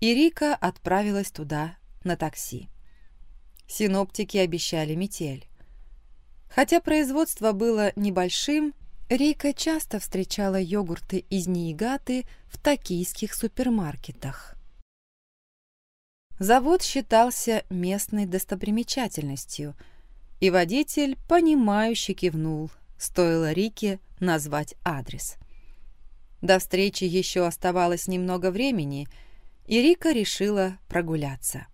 и Рика отправилась туда на такси. Синоптики обещали метель. Хотя производство было небольшим, Рика часто встречала йогурты из Ниигаты в токийских супермаркетах. Завод считался местной достопримечательностью, и водитель, понимающе кивнул, стоило Рике назвать адрес. До встречи еще оставалось немного времени, и Рика решила прогуляться.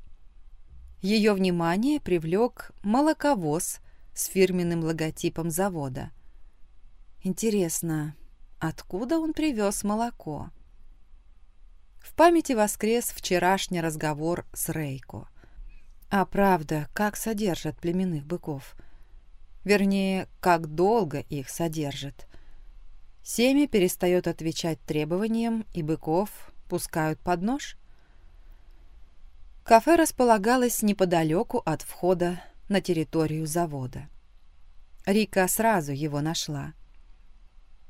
Ее внимание привлек молоковоз с фирменным логотипом завода – Интересно, откуда он привез молоко? В памяти воскрес вчерашний разговор с Рейко. А правда, как содержат племенных быков? Вернее, как долго их содержат. Семя перестает отвечать требованиям, и быков пускают под нож? Кафе располагалось неподалеку от входа на территорию завода. Рика сразу его нашла.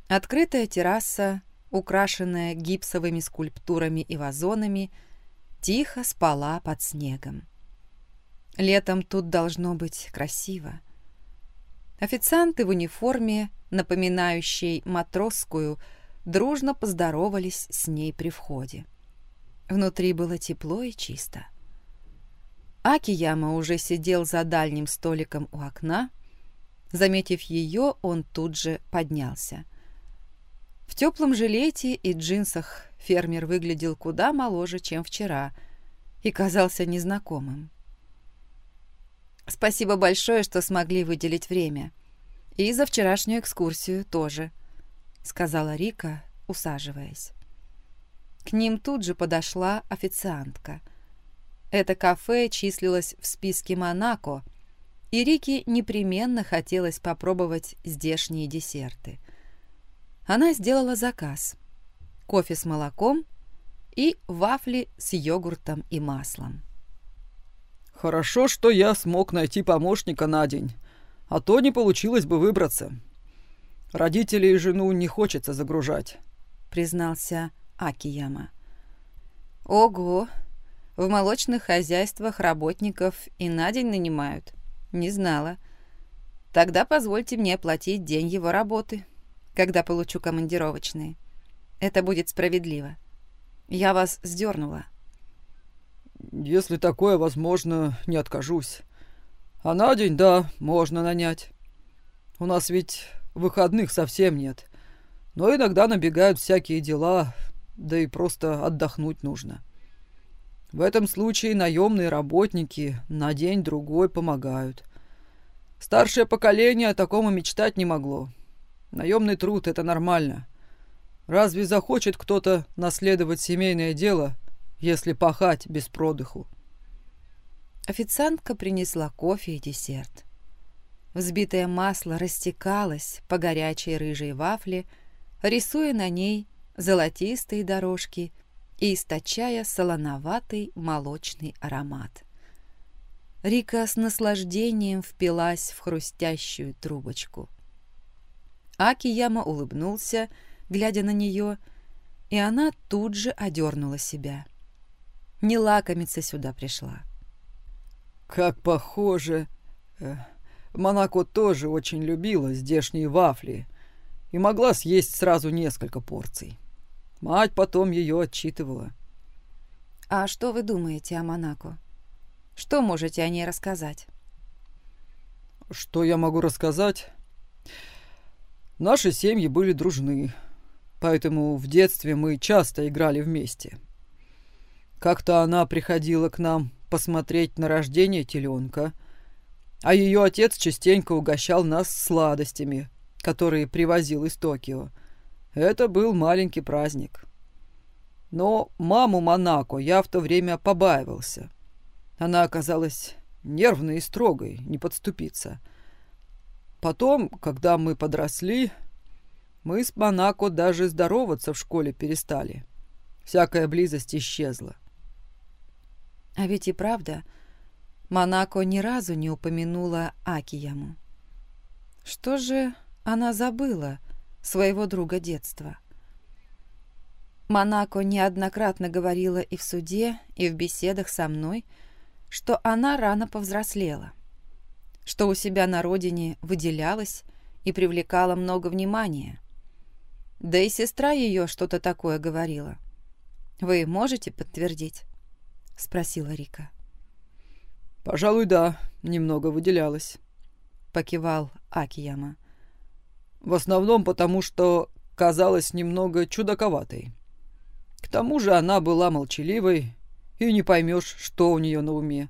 Открытая терраса, украшенная гипсовыми скульптурами и вазонами, тихо спала под снегом. Летом тут должно быть красиво. Официанты в униформе, напоминающей матросскую, дружно поздоровались с ней при входе. Внутри было тепло и чисто. Акияма уже сидел за дальним столиком у окна. Заметив ее, он тут же поднялся. В теплом жилете и джинсах фермер выглядел куда моложе, чем вчера, и казался незнакомым. «Спасибо большое, что смогли выделить время. И за вчерашнюю экскурсию тоже», — сказала Рика, усаживаясь. К ним тут же подошла официантка. Это кафе числилось в списке Монако, и Рике непременно хотелось попробовать здешние десерты — она сделала заказ. Кофе с молоком и вафли с йогуртом и маслом. «Хорошо, что я смог найти помощника на день, а то не получилось бы выбраться. Родителей и жену не хочется загружать», — признался Акияма. «Ого! В молочных хозяйствах работников и на день нанимают. Не знала. Тогда позвольте мне оплатить день его работы» когда получу командировочные. Это будет справедливо. Я вас сдернула. Если такое возможно, не откажусь. А на день, да, можно нанять. У нас ведь выходных совсем нет. Но иногда набегают всякие дела, да и просто отдохнуть нужно. В этом случае наемные работники на день-другой помогают. Старшее поколение о таком и мечтать не могло. Наемный труд — это нормально. Разве захочет кто-то наследовать семейное дело, если пахать без продыху? Официантка принесла кофе и десерт. Взбитое масло растекалось по горячей рыжей вафле, рисуя на ней золотистые дорожки и источая солоноватый молочный аромат. Рика с наслаждением впилась в хрустящую трубочку. Акияма улыбнулся, глядя на нее, и она тут же одернула себя. Не лакомиться сюда пришла. «Как похоже!» э, Монако тоже очень любила здешние вафли и могла съесть сразу несколько порций. Мать потом ее отчитывала. «А что вы думаете о Монако? Что можете о ней рассказать?» «Что я могу рассказать?» Наши семьи были дружны, поэтому в детстве мы часто играли вместе. Как-то она приходила к нам посмотреть на рождение теленка — а ее отец частенько угощал нас сладостями, которые привозил из Токио. Это был маленький праздник. Но маму Монако я в то время побаивался. Она оказалась нервной и строгой, не подступиться. Потом, когда мы подросли, мы с Монако даже здороваться в школе перестали. Всякая близость исчезла. А ведь и правда, Монако ни разу не упомянула Акияму. Что же она забыла своего друга детства? Монако неоднократно говорила и в суде, и в беседах со мной, что она рано повзрослела, что у себя на родине выделялась и привлекала много внимания. Да и сестра ее что-то такое говорила. «Вы можете подтвердить?» — спросила Рика. «Пожалуй, да, немного выделялась», — покивал Акияма. «В основном потому, что казалась немного чудаковатой. К тому же она была молчаливой, и не поймешь, что у нее на уме».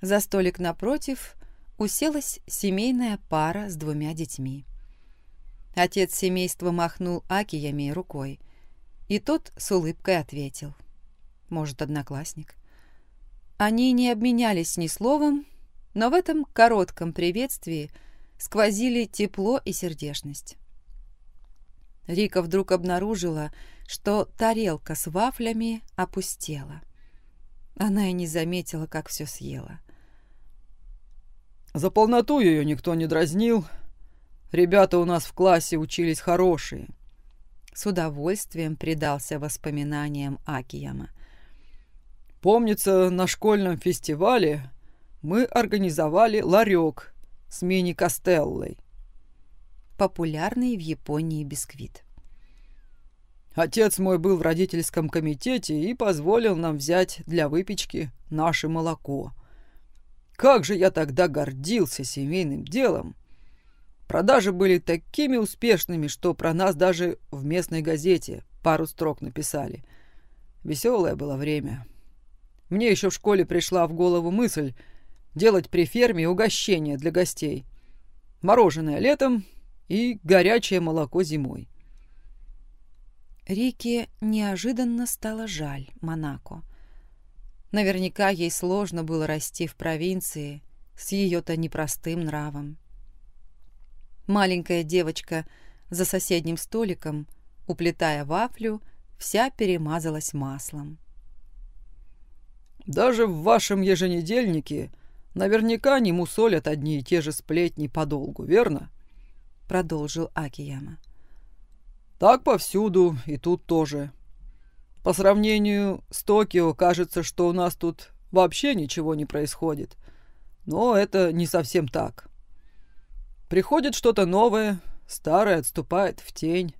За столик напротив уселась семейная пара с двумя детьми. Отец семейства махнул Акиями рукой, и тот с улыбкой ответил. Может, одноклассник. Они не обменялись ни словом, но в этом коротком приветствии сквозили тепло и сердечность. Рика вдруг обнаружила, что тарелка с вафлями опустела. Она и не заметила, как все съела. «За полноту ее никто не дразнил. Ребята у нас в классе учились хорошие». С удовольствием предался воспоминаниям Акияма. Помнится, на школьном фестивале мы организовали ларек с мини-костеллой. Популярный в Японии бисквит. Отец мой был в родительском комитете и позволил нам взять для выпечки наше молоко. Как же я тогда гордился семейным делом. Продажи были такими успешными, что про нас даже в местной газете пару строк написали. Веселое было время. Мне еще в школе пришла в голову мысль делать при ферме угощения для гостей. Мороженое летом и горячее молоко зимой. Рике неожиданно стало жаль Монако. Наверняка ей сложно было расти в провинции с ее-то непростым нравом. Маленькая девочка за соседним столиком, уплетая вафлю, вся перемазалась маслом. Даже в вашем еженедельнике наверняка не мусолят одни и те же сплетни подолгу, верно?» Продолжил Акияма. «Так повсюду и тут тоже. По сравнению с Токио кажется, что у нас тут вообще ничего не происходит. Но это не совсем так. Приходит что-то новое, старое отступает в тень.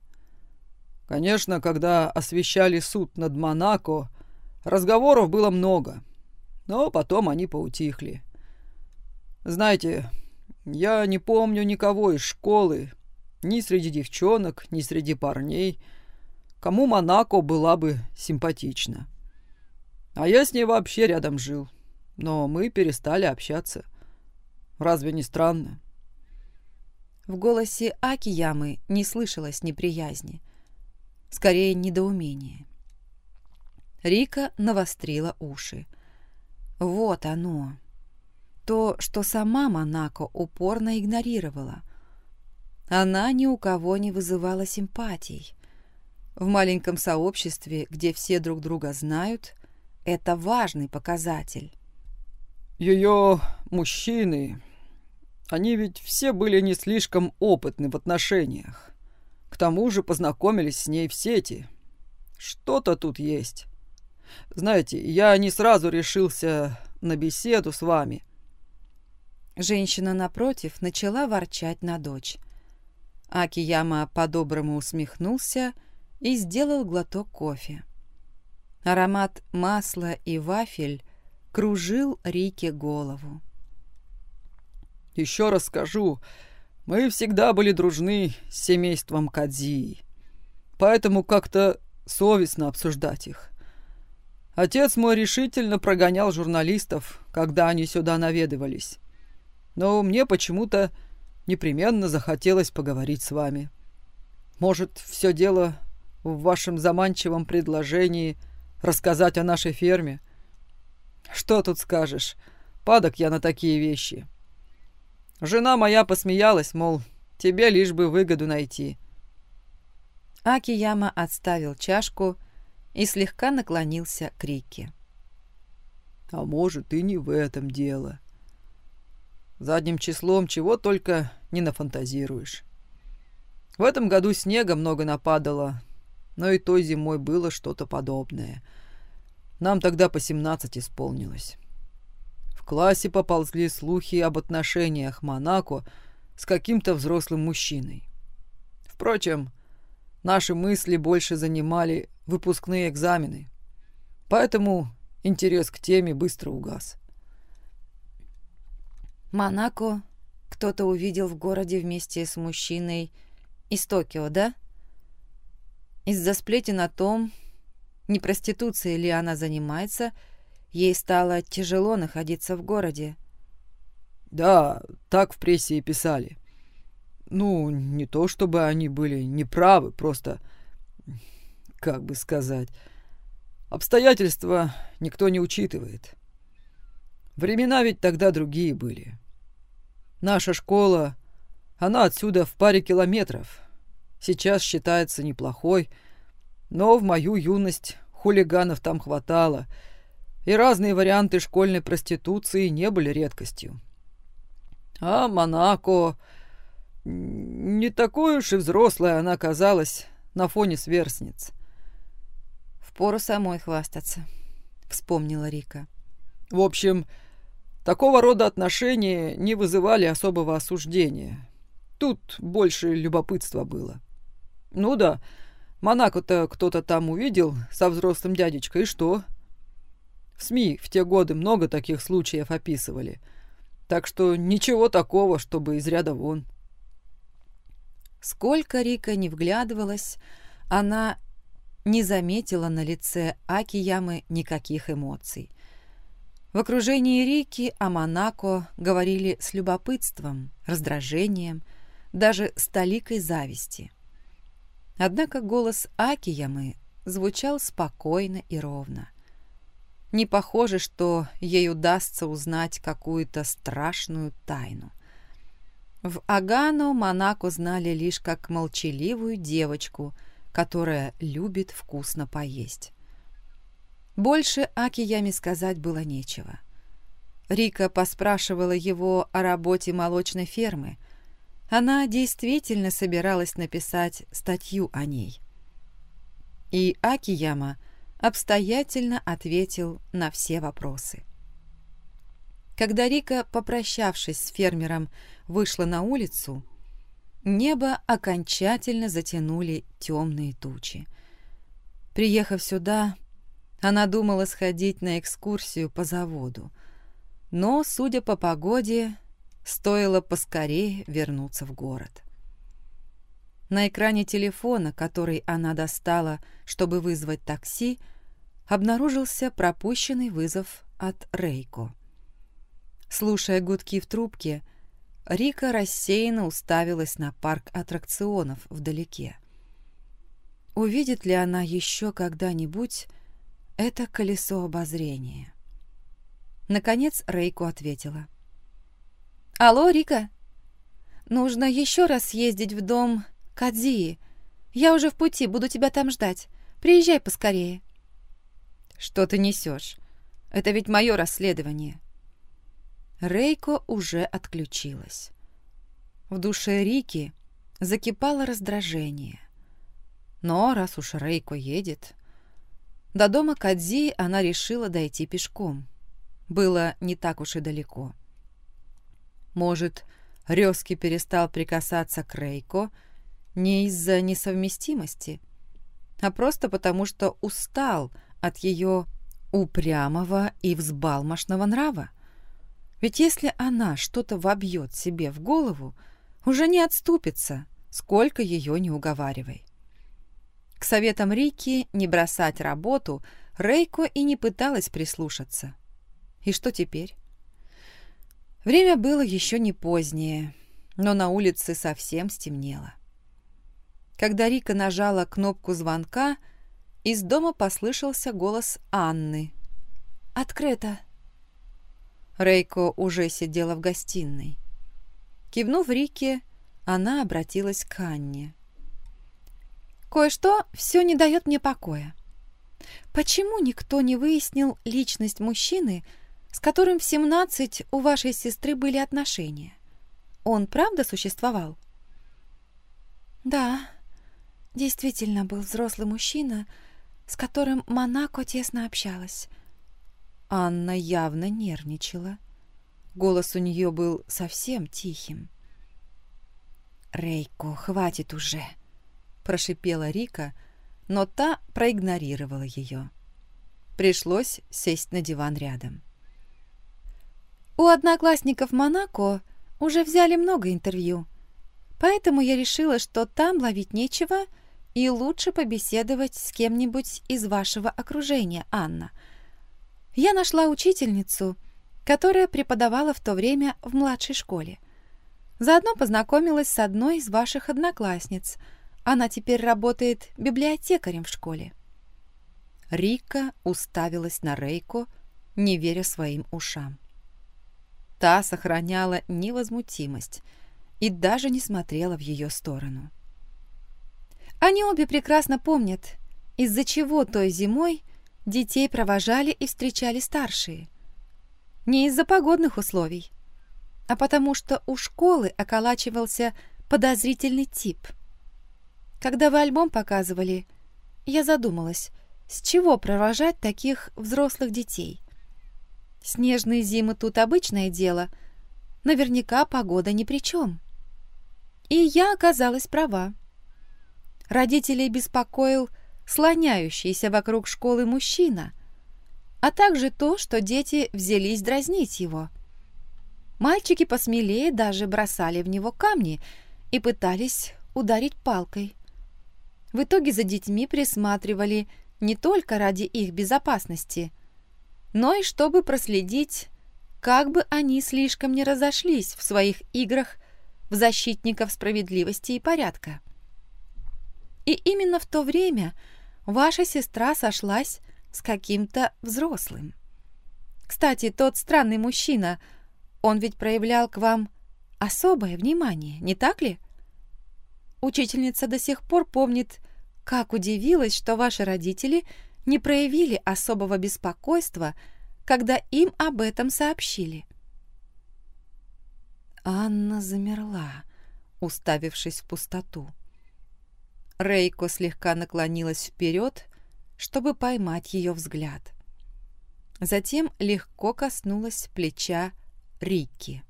Конечно, когда освещали суд над Монако, Разговоров было много, но потом они поутихли. Знаете, я не помню никого из школы, ни среди девчонок, ни среди парней, кому Монако была бы симпатична. А я с ней вообще рядом жил, но мы перестали общаться. Разве не странно? В голосе Акиямы не слышалось неприязни, скорее недоумения. Рика навострила уши. Вот оно. То, что сама Монако упорно игнорировала. Она ни у кого не вызывала симпатий. В маленьком сообществе, где все друг друга знают, это важный показатель. Ее мужчины, они ведь все были не слишком опытны в отношениях. К тому же познакомились с ней в сети. Что-то тут есть. Знаете, я не сразу решился на беседу с вами. Женщина напротив начала ворчать на дочь. Акияма по-доброму усмехнулся и сделал глоток кофе. Аромат масла и вафель кружил Рике голову. «Еще раз скажу, мы всегда были дружны с семейством Кадзии, поэтому как-то совестно обсуждать их. Отец мой решительно прогонял журналистов, когда они сюда наведывались. Но мне почему-то непременно захотелось поговорить с вами. Может, все дело в вашем заманчивом предложении рассказать о нашей ферме? Что тут скажешь? Падок я на такие вещи. Жена моя посмеялась, мол, тебе лишь бы выгоду найти. Акияма отставил чашку и слегка наклонился к Рике. «А может, и не в этом дело. Задним числом чего только не нафантазируешь. В этом году снега много нападало, но и той зимой было что-то подобное. Нам тогда по семнадцать исполнилось. В классе поползли слухи об отношениях Монако с каким-то взрослым мужчиной. Впрочем, наши мысли больше занимали выпускные экзамены. Поэтому интерес к теме быстро угас. Монако кто-то увидел в городе вместе с мужчиной из Токио, да? Из-за сплетен о том, не проституцией ли она занимается, ей стало тяжело находиться в городе. Да, так в прессе и писали. Ну, не то чтобы они были неправы, просто как бы сказать, обстоятельства никто не учитывает. Времена ведь тогда другие были. Наша школа, она отсюда в паре километров. Сейчас считается неплохой, но в мою юность хулиганов там хватало, и разные варианты школьной проституции не были редкостью. А Монако... Не такой уж и взрослая она казалась на фоне сверстниц. Впору самой хвастаться, вспомнила Рика. В общем, такого рода отношения не вызывали особого осуждения. Тут больше любопытства было. Ну да, Монако-то кто-то там увидел со взрослым дядечкой, и что? В СМИ в те годы много таких случаев описывали. Так что ничего такого, чтобы из ряда вон. Сколько Рика не вглядывалась, она не заметила на лице Акиямы никаких эмоций. В окружении Рики о Монако говорили с любопытством, раздражением, даже с толикой зависти. Однако голос Акиямы звучал спокойно и ровно. Не похоже, что ей удастся узнать какую-то страшную тайну. В Агано Монако знали лишь как молчаливую девочку – которая любит вкусно поесть. Больше Акияме сказать было нечего. Рика поспрашивала его о работе молочной фермы. Она действительно собиралась написать статью о ней. И Акияма обстоятельно ответил на все вопросы. Когда Рика, попрощавшись с фермером, вышла на улицу, Небо окончательно затянули темные тучи. Приехав сюда, она думала сходить на экскурсию по заводу, но, судя по погоде, стоило поскорее вернуться в город. На экране телефона, который она достала, чтобы вызвать такси, обнаружился пропущенный вызов от Рейко. Слушая гудки в трубке, Рика рассеянно уставилась на парк аттракционов вдалеке. Увидит ли она еще когда-нибудь это колесо обозрения? Наконец Рейку ответила. «Алло, Рика? Нужно еще раз съездить в дом Кадзии. Я уже в пути, буду тебя там ждать. Приезжай поскорее». «Что ты несешь? Это ведь мое расследование». Рейко уже отключилась. В душе Рики закипало раздражение. Но раз уж Рейко едет... До дома Кадзи она решила дойти пешком. Было не так уж и далеко. Может, Резки перестал прикасаться к Рейко не из-за несовместимости, а просто потому, что устал от ее упрямого и взбалмошного нрава. Ведь если она что-то вобьет себе в голову, уже не отступится, сколько ее не уговаривай. К советам Рики не бросать работу Рейко и не пыталась прислушаться. И что теперь? Время было еще не позднее, но на улице совсем стемнело. Когда Рика нажала кнопку звонка, из дома послышался голос Анны. «Открыто!» Рейко уже сидела в гостиной. Кивнув Рике, она обратилась к Анне. «Кое-что все не дает мне покоя. Почему никто не выяснил личность мужчины, с которым в 17 у вашей сестры были отношения? Он правда существовал?» «Да, действительно был взрослый мужчина, с которым Монако тесно общалась». Анна явно нервничала. Голос у нее был совсем тихим. «Рейко, хватит уже!» – прошипела Рика, но та проигнорировала ее. Пришлось сесть на диван рядом. «У одноклассников Монако уже взяли много интервью, поэтому я решила, что там ловить нечего и лучше побеседовать с кем-нибудь из вашего окружения, Анна. Я нашла учительницу, которая преподавала в то время в младшей школе. Заодно познакомилась с одной из ваших одноклассниц. Она теперь работает библиотекарем в школе. Рика уставилась на Рейко, не веря своим ушам. Та сохраняла невозмутимость и даже не смотрела в ее сторону. Они обе прекрасно помнят, из-за чего той зимой детей провожали и встречали старшие. Не из-за погодных условий, а потому что у школы околачивался подозрительный тип. Когда вы альбом показывали, я задумалась, с чего провожать таких взрослых детей. Снежные зимы тут обычное дело, наверняка погода ни при чем. И я оказалась права. Родителей беспокоил слоняющийся вокруг школы мужчина, а также то, что дети взялись дразнить его. Мальчики посмелее даже бросали в него камни и пытались ударить палкой. В итоге за детьми присматривали не только ради их безопасности, но и чтобы проследить, как бы они слишком не разошлись в своих играх в защитников справедливости и порядка. И именно в то время ваша сестра сошлась с каким-то взрослым. Кстати, тот странный мужчина – он ведь проявлял к вам особое внимание, не так ли? Учительница до сих пор помнит, как удивилась, что ваши родители не проявили особого беспокойства, когда им об этом сообщили. Анна замерла, уставившись в пустоту. Рейко слегка наклонилась вперед, чтобы поймать ее взгляд. Затем легко коснулась плеча Рикки.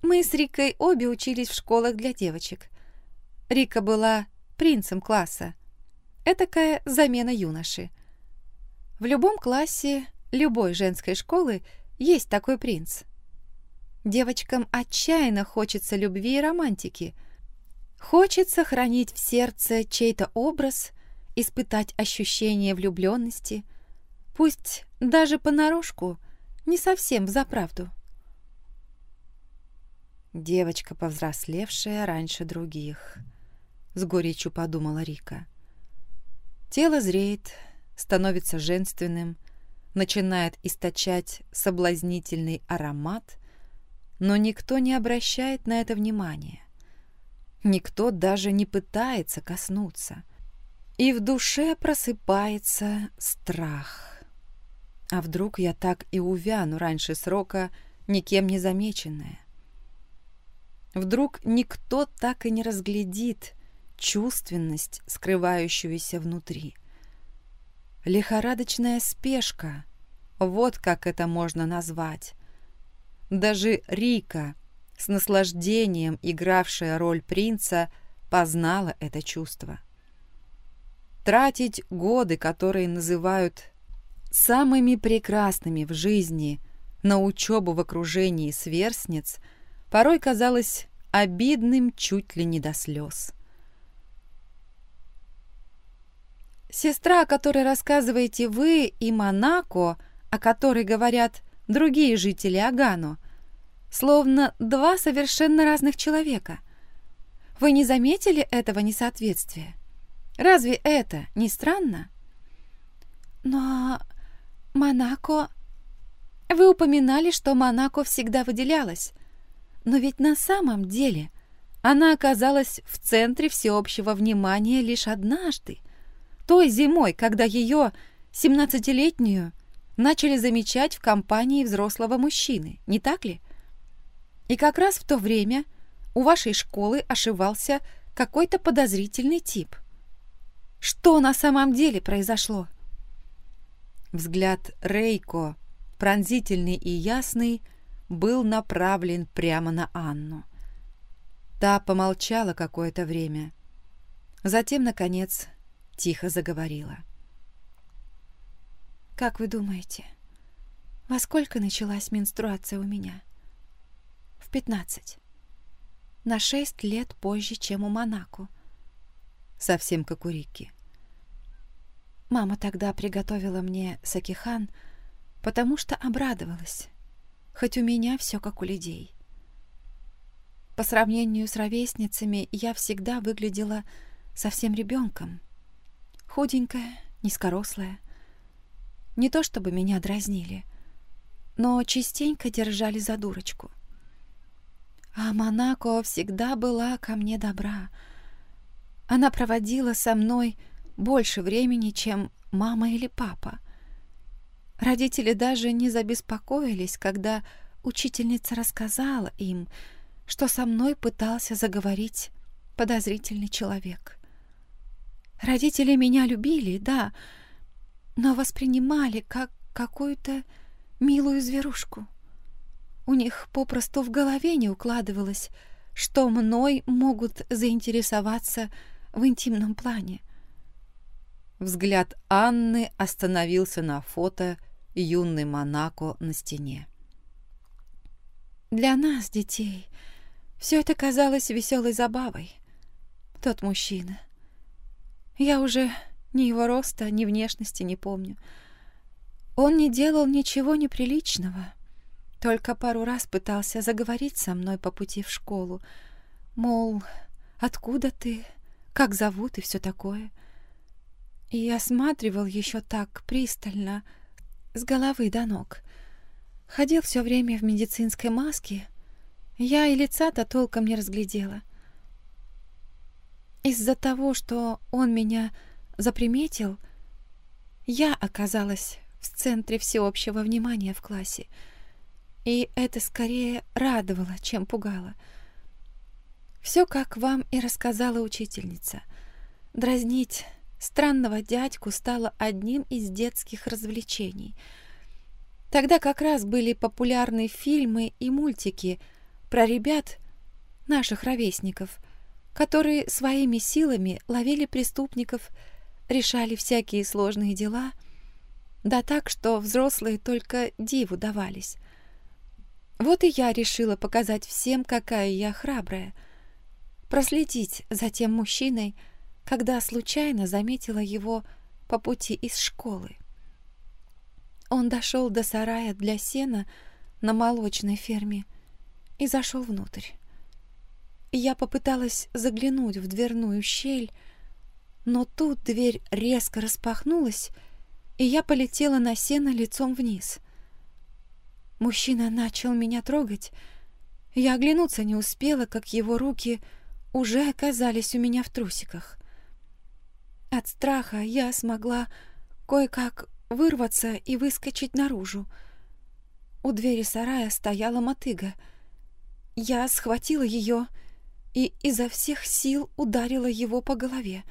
Мы с Рикой обе учились в школах для девочек. Рика была принцем класса. Этакая замена юноши. В любом классе любой женской школы есть такой принц. Девочкам отчаянно хочется любви и романтики. Хочется хранить в сердце чей-то образ, испытать ощущение влюбленности, пусть даже понарошку – не совсем взаправду. Девочка, повзрослевшая раньше других, с горечью подумала Рика. Тело зреет, становится женственным, начинает источать соблазнительный аромат, но никто не обращает на это внимания. Никто даже не пытается коснуться. И в душе просыпается страх. А вдруг я так и увяну раньше срока, никем не замеченная? Вдруг никто так и не разглядит чувственность, скрывающуюся внутри. Лихорадочная спешка, вот как это можно назвать. Даже Рика, с наслаждением игравшая роль принца, познала это чувство. Тратить годы, которые называют самыми прекрасными в жизни, на учебу в окружении сверстниц – порой казалось обидным чуть ли не до слез. Сестра, о которой рассказываете вы, и Монако, о которой говорят другие жители Агано, словно два совершенно разных человека. Вы не заметили этого несоответствия? Разве это не странно? Но Монако... Вы упоминали, что Монако всегда выделялась. Но ведь на самом деле она оказалась в центре всеобщего внимания лишь однажды, той зимой, когда ее, семнадцатилетнюю, начали замечать в компании взрослого мужчины, не так ли? И как раз в то время у вашей школы ошивался какой-то подозрительный тип. Что на самом деле произошло? Взгляд Рейко, пронзительный и ясный, был направлен прямо на Анну. Та помолчала какое-то время. Затем, наконец, тихо заговорила. «Как вы думаете, во сколько началась менструация у меня?» «В пятнадцать. На шесть лет позже, чем у Монако. Совсем как у Рикки. Мама тогда приготовила мне сакихан, потому что обрадовалась хоть у меня все как у людей. По сравнению с ровесницами я всегда выглядела совсем ребенком. Худенькая, низкорослая. Не то чтобы меня дразнили, но частенько держали за дурочку. А Монако всегда была ко мне добра. Она проводила со мной больше времени, чем мама или папа — Родители даже не забеспокоились, когда учительница рассказала им, что со мной пытался заговорить подозрительный человек. Родители меня любили, да, но воспринимали как какую-то милую зверушку. У них попросту в голове не укладывалось, что мной могут заинтересоваться в интимном плане. Взгляд Анны остановился на фото юный Монако на стене. Для нас, детей, все это казалось веселой забавой. Тот мужчина. Я уже ни его роста, ни внешности не помню. Он не делал ничего неприличного, только пару раз пытался заговорить со мной по пути в школу, мол, откуда ты, как зовут и все такое. И осматривал еще так пристально, с головы до ног. Ходил все время в медицинской маске. Я и лица-то толком не разглядела. Из-за того, что он меня заприметил, я оказалась в центре всеобщего внимания в классе. И это скорее радовало, чем пугало. Все, как вам и рассказала учительница. Дразнить странного дядьку стало одним из детских развлечений. Тогда как раз были популярны фильмы и мультики про ребят, наших ровесников, которые своими силами ловили преступников, решали всякие сложные дела, да так, что взрослые только диву давались. Вот и я решила показать всем, какая я храбрая, проследить за тем мужчиной, когда случайно заметила его по пути из школы. Он дошел до сарая для сена на молочной ферме и зашел внутрь. Я попыталась заглянуть в дверную щель, но тут дверь резко распахнулась, и я полетела на сено лицом вниз. Мужчина начал меня трогать. Я оглянуться не успела, как его руки уже оказались у меня в трусиках. От страха я смогла кое-как вырваться и выскочить наружу. У двери сарая стояла мотыга. Я схватила ее и изо всех сил ударила его по голове.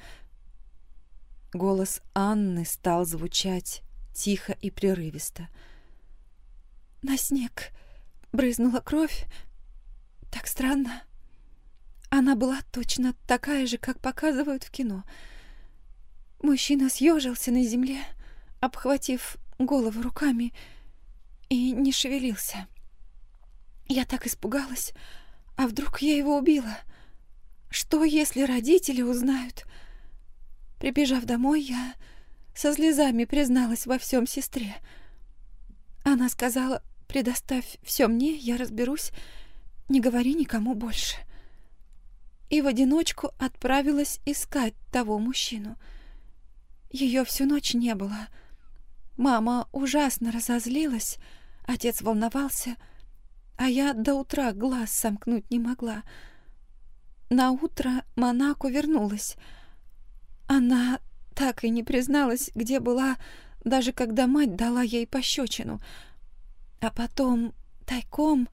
Голос Анны стал звучать тихо и прерывисто. На снег брызнула кровь. Так странно. Она была точно такая же, как показывают в кино. Мужчина съежился на земле, обхватив голову руками, и не шевелился. Я так испугалась. А вдруг я его убила? Что, если родители узнают? Прибежав домой, я со слезами призналась во всем сестре. Она сказала, предоставь все мне, я разберусь, не говори никому больше. И в одиночку отправилась искать того мужчину. Ее всю ночь не было. Мама ужасно разозлилась, отец волновался, а я до утра глаз сомкнуть не могла. На утро Монако вернулась. Она так и не призналась, где была, даже когда мать дала ей пощечину. А потом тайком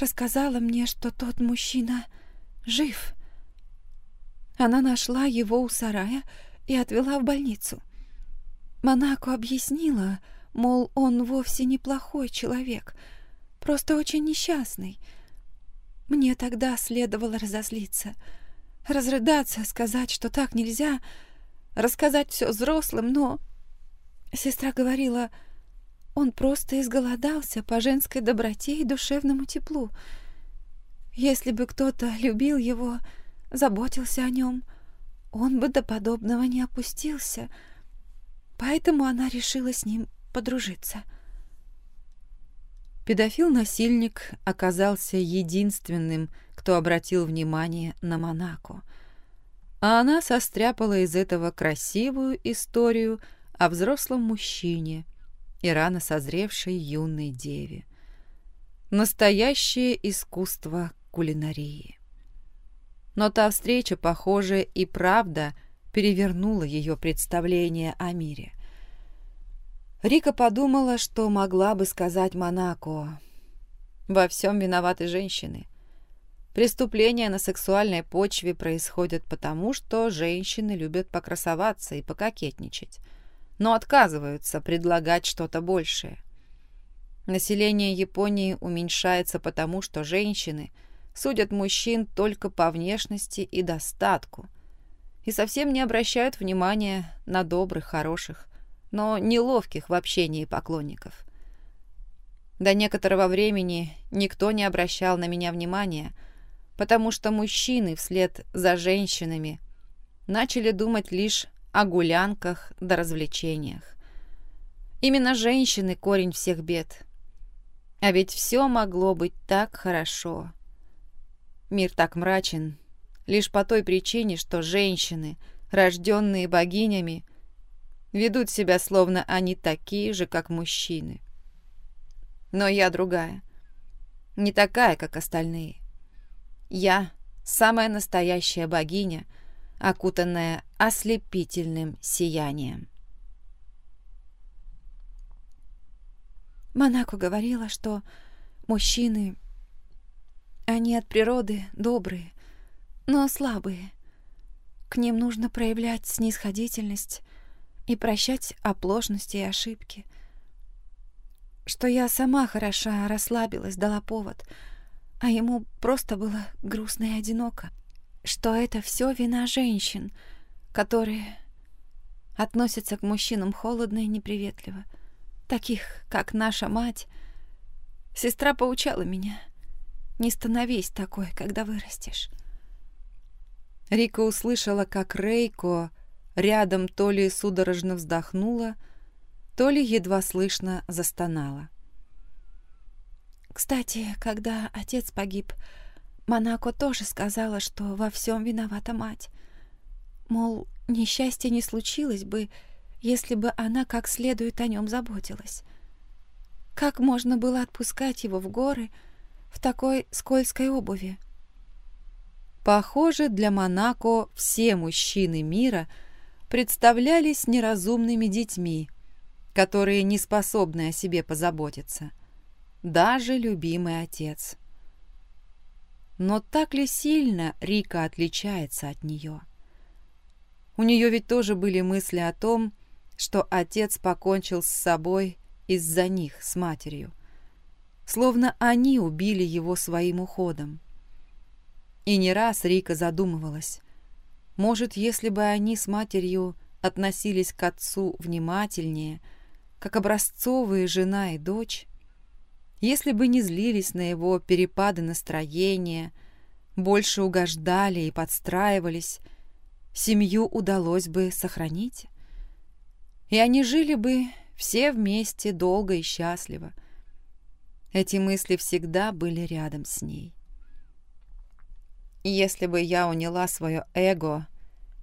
рассказала мне, что тот мужчина жив. Она нашла его у сарая и отвела в больницу. Монако объяснила, мол, он вовсе неплохой человек, просто очень несчастный. Мне тогда следовало разозлиться, разрыдаться, сказать, что так нельзя, рассказать все взрослым, но... Сестра говорила, он просто изголодался по женской доброте и душевному теплу. Если бы кто-то любил его, заботился о нем, он бы до подобного не опустился, поэтому она решила с ним подружиться. Педофил-насильник оказался единственным, кто обратил внимание на Монако, а она состряпала из этого красивую историю о взрослом мужчине и рано созревшей юной деве. Настоящее искусство кулинарии. Но та встреча, похоже, и правда перевернула ее представление о мире. Рика подумала, что могла бы сказать Монако. Во всем виноваты женщины. Преступления на сексуальной почве происходят потому, что женщины любят покрасоваться и пококетничать, но отказываются предлагать что-то большее. Население Японии уменьшается потому, что женщины судят мужчин только по внешности и достатку и совсем не обращают внимания на добрых, хороших, но неловких в общении поклонников. До некоторого времени никто не обращал на меня внимания, потому что мужчины вслед за женщинами начали думать лишь о гулянках да развлечениях. Именно женщины — корень всех бед. А ведь все могло быть так хорошо. Мир так мрачен лишь по той причине, что женщины, рожденные богинями, ведут себя словно они такие же, как мужчины. Но я другая. Не такая, как остальные. Я самая настоящая богиня, окутанная ослепительным сиянием. Монако говорила, что мужчины, они от природы добрые, но слабые. К ним нужно проявлять снисходительность, и прощать оплошности и ошибки. Что я сама хороша, расслабилась, дала повод, а ему просто было грустно и одиноко. Что это все вина женщин, которые относятся к мужчинам холодно и неприветливо, таких, как наша мать. Сестра поучала меня. Не становись такой, когда вырастешь. Рика услышала, как Рейко Рядом то ли судорожно вздохнула, то ли едва слышно застонала. «Кстати, когда отец погиб, Монако тоже сказала, что во всем виновата мать. Мол, несчастье не случилось бы, если бы она как следует о нем заботилась. Как можно было отпускать его в горы в такой скользкой обуви? Похоже, для Монако все мужчины мира представлялись неразумными детьми, которые не способны о себе позаботиться. Даже любимый отец. Но так ли сильно Рика отличается от нее? У нее ведь тоже были мысли о том, что отец покончил с собой из-за них с матерью. Словно они убили его своим уходом. И не раз Рика задумывалась. Может, если бы они с матерью относились к отцу внимательнее, как образцовые жена и дочь, если бы не злились на его перепады настроения, больше угождали и подстраивались, семью удалось бы сохранить. И они жили бы все вместе долго и счастливо. Эти мысли всегда были рядом с ней. Если бы я уняла свое эго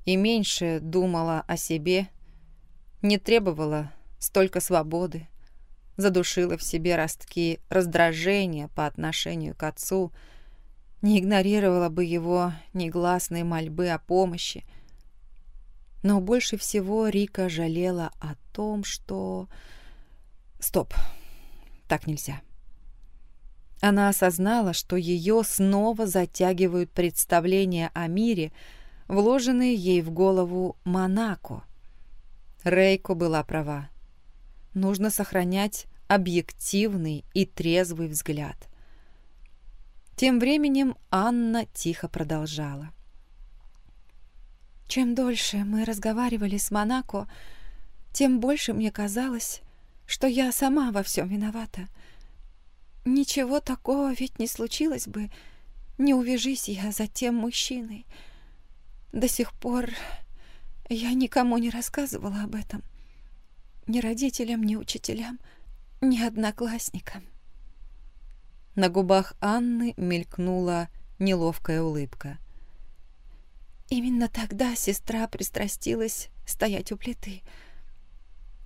и меньше думала о себе, не требовала столько свободы, задушила в себе ростки раздражения по отношению к отцу, не игнорировала бы его негласные мольбы о помощи. Но больше всего Рика жалела о том, что... Стоп, так нельзя. Она осознала, что ее снова затягивают представления о мире, вложенные ей в голову Монако. Рейко была права. Нужно сохранять объективный и трезвый взгляд. Тем временем Анна тихо продолжала. Чем дольше мы разговаривали с Монако, тем больше мне казалось, что я сама во всем виновата — Ничего такого ведь не случилось бы, не увяжись я за тем мужчиной. До сих пор я никому не рассказывала об этом. Ни родителям, ни учителям, ни одноклассникам. На губах Анны мелькнула неловкая улыбка. Именно тогда сестра пристрастилась стоять у плиты.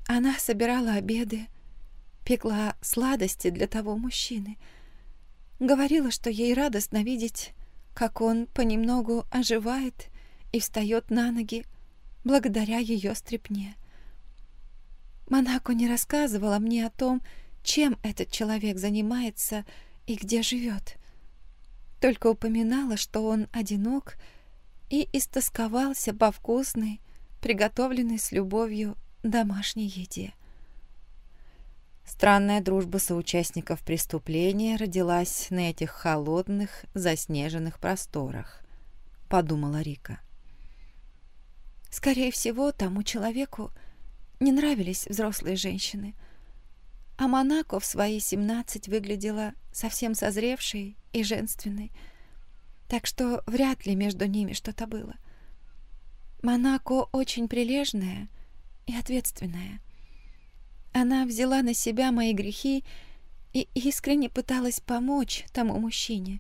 Она собирала обеды, пекла сладости для того мужчины. Говорила, что ей радостно видеть, как он понемногу оживает и встает на ноги благодаря ее стрепне. Монако не рассказывала мне о том, чем этот человек занимается и где живет. Только упоминала, что он одинок и истосковался по вкусной, приготовленной с любовью домашней еде. Странная дружба соучастников преступления родилась на этих холодных, заснеженных просторах, подумала Рика. Скорее всего, тому человеку не нравились взрослые женщины, а Монако в свои семнадцать выглядела совсем созревшей и женственной, так что вряд ли между ними что-то было. Монако очень прилежная и ответственная — она взяла на себя мои грехи и искренне пыталась помочь тому мужчине.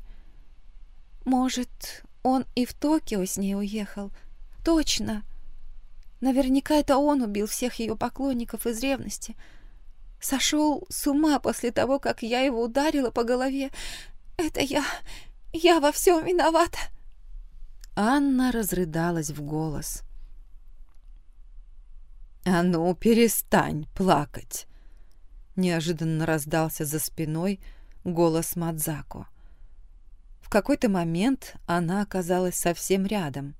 Может, он и в Токио с ней уехал. Точно. Наверняка это он убил всех ее поклонников из ревности. Сошел с ума после того, как я его ударила по голове. Это я... Я во всем виновата. Анна разрыдалась в голос. «А ну, перестань плакать!» Неожиданно раздался за спиной голос Мадзако. В какой-то момент она оказалась совсем рядом,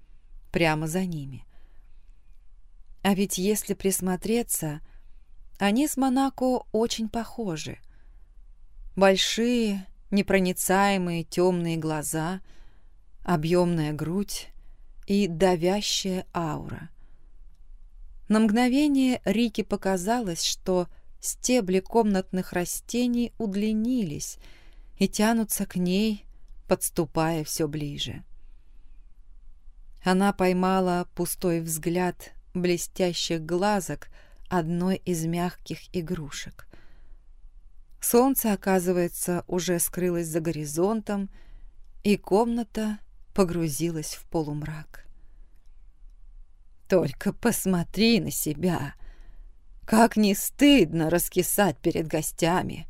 прямо за ними. А ведь если присмотреться, они с Монако очень похожи. Большие, непроницаемые темные глаза, объемная грудь и давящая аура. На мгновение Рике показалось, что стебли комнатных растений удлинились и тянутся к ней, подступая все ближе. Она поймала пустой взгляд блестящих глазок одной из мягких игрушек. Солнце, оказывается, уже скрылось за горизонтом, и комната погрузилась в полумрак. Только посмотри на себя!» Как не стыдно раскисать перед гостями.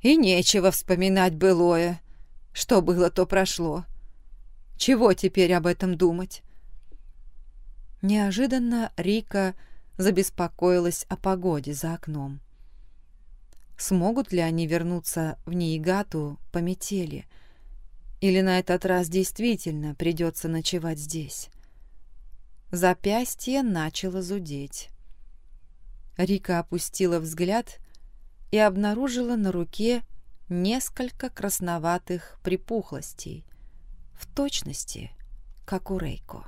И нечего вспоминать былое. Что было, то прошло. Чего теперь об этом думать? Неожиданно Рика забеспокоилась о погоде за окном. Смогут ли они вернуться в Ниигату по метели? Или на этот раз действительно придется ночевать здесь? Запястье начало зудеть. Рика опустила взгляд и обнаружила на руке несколько красноватых припухлостей, в точности, как у Рейко.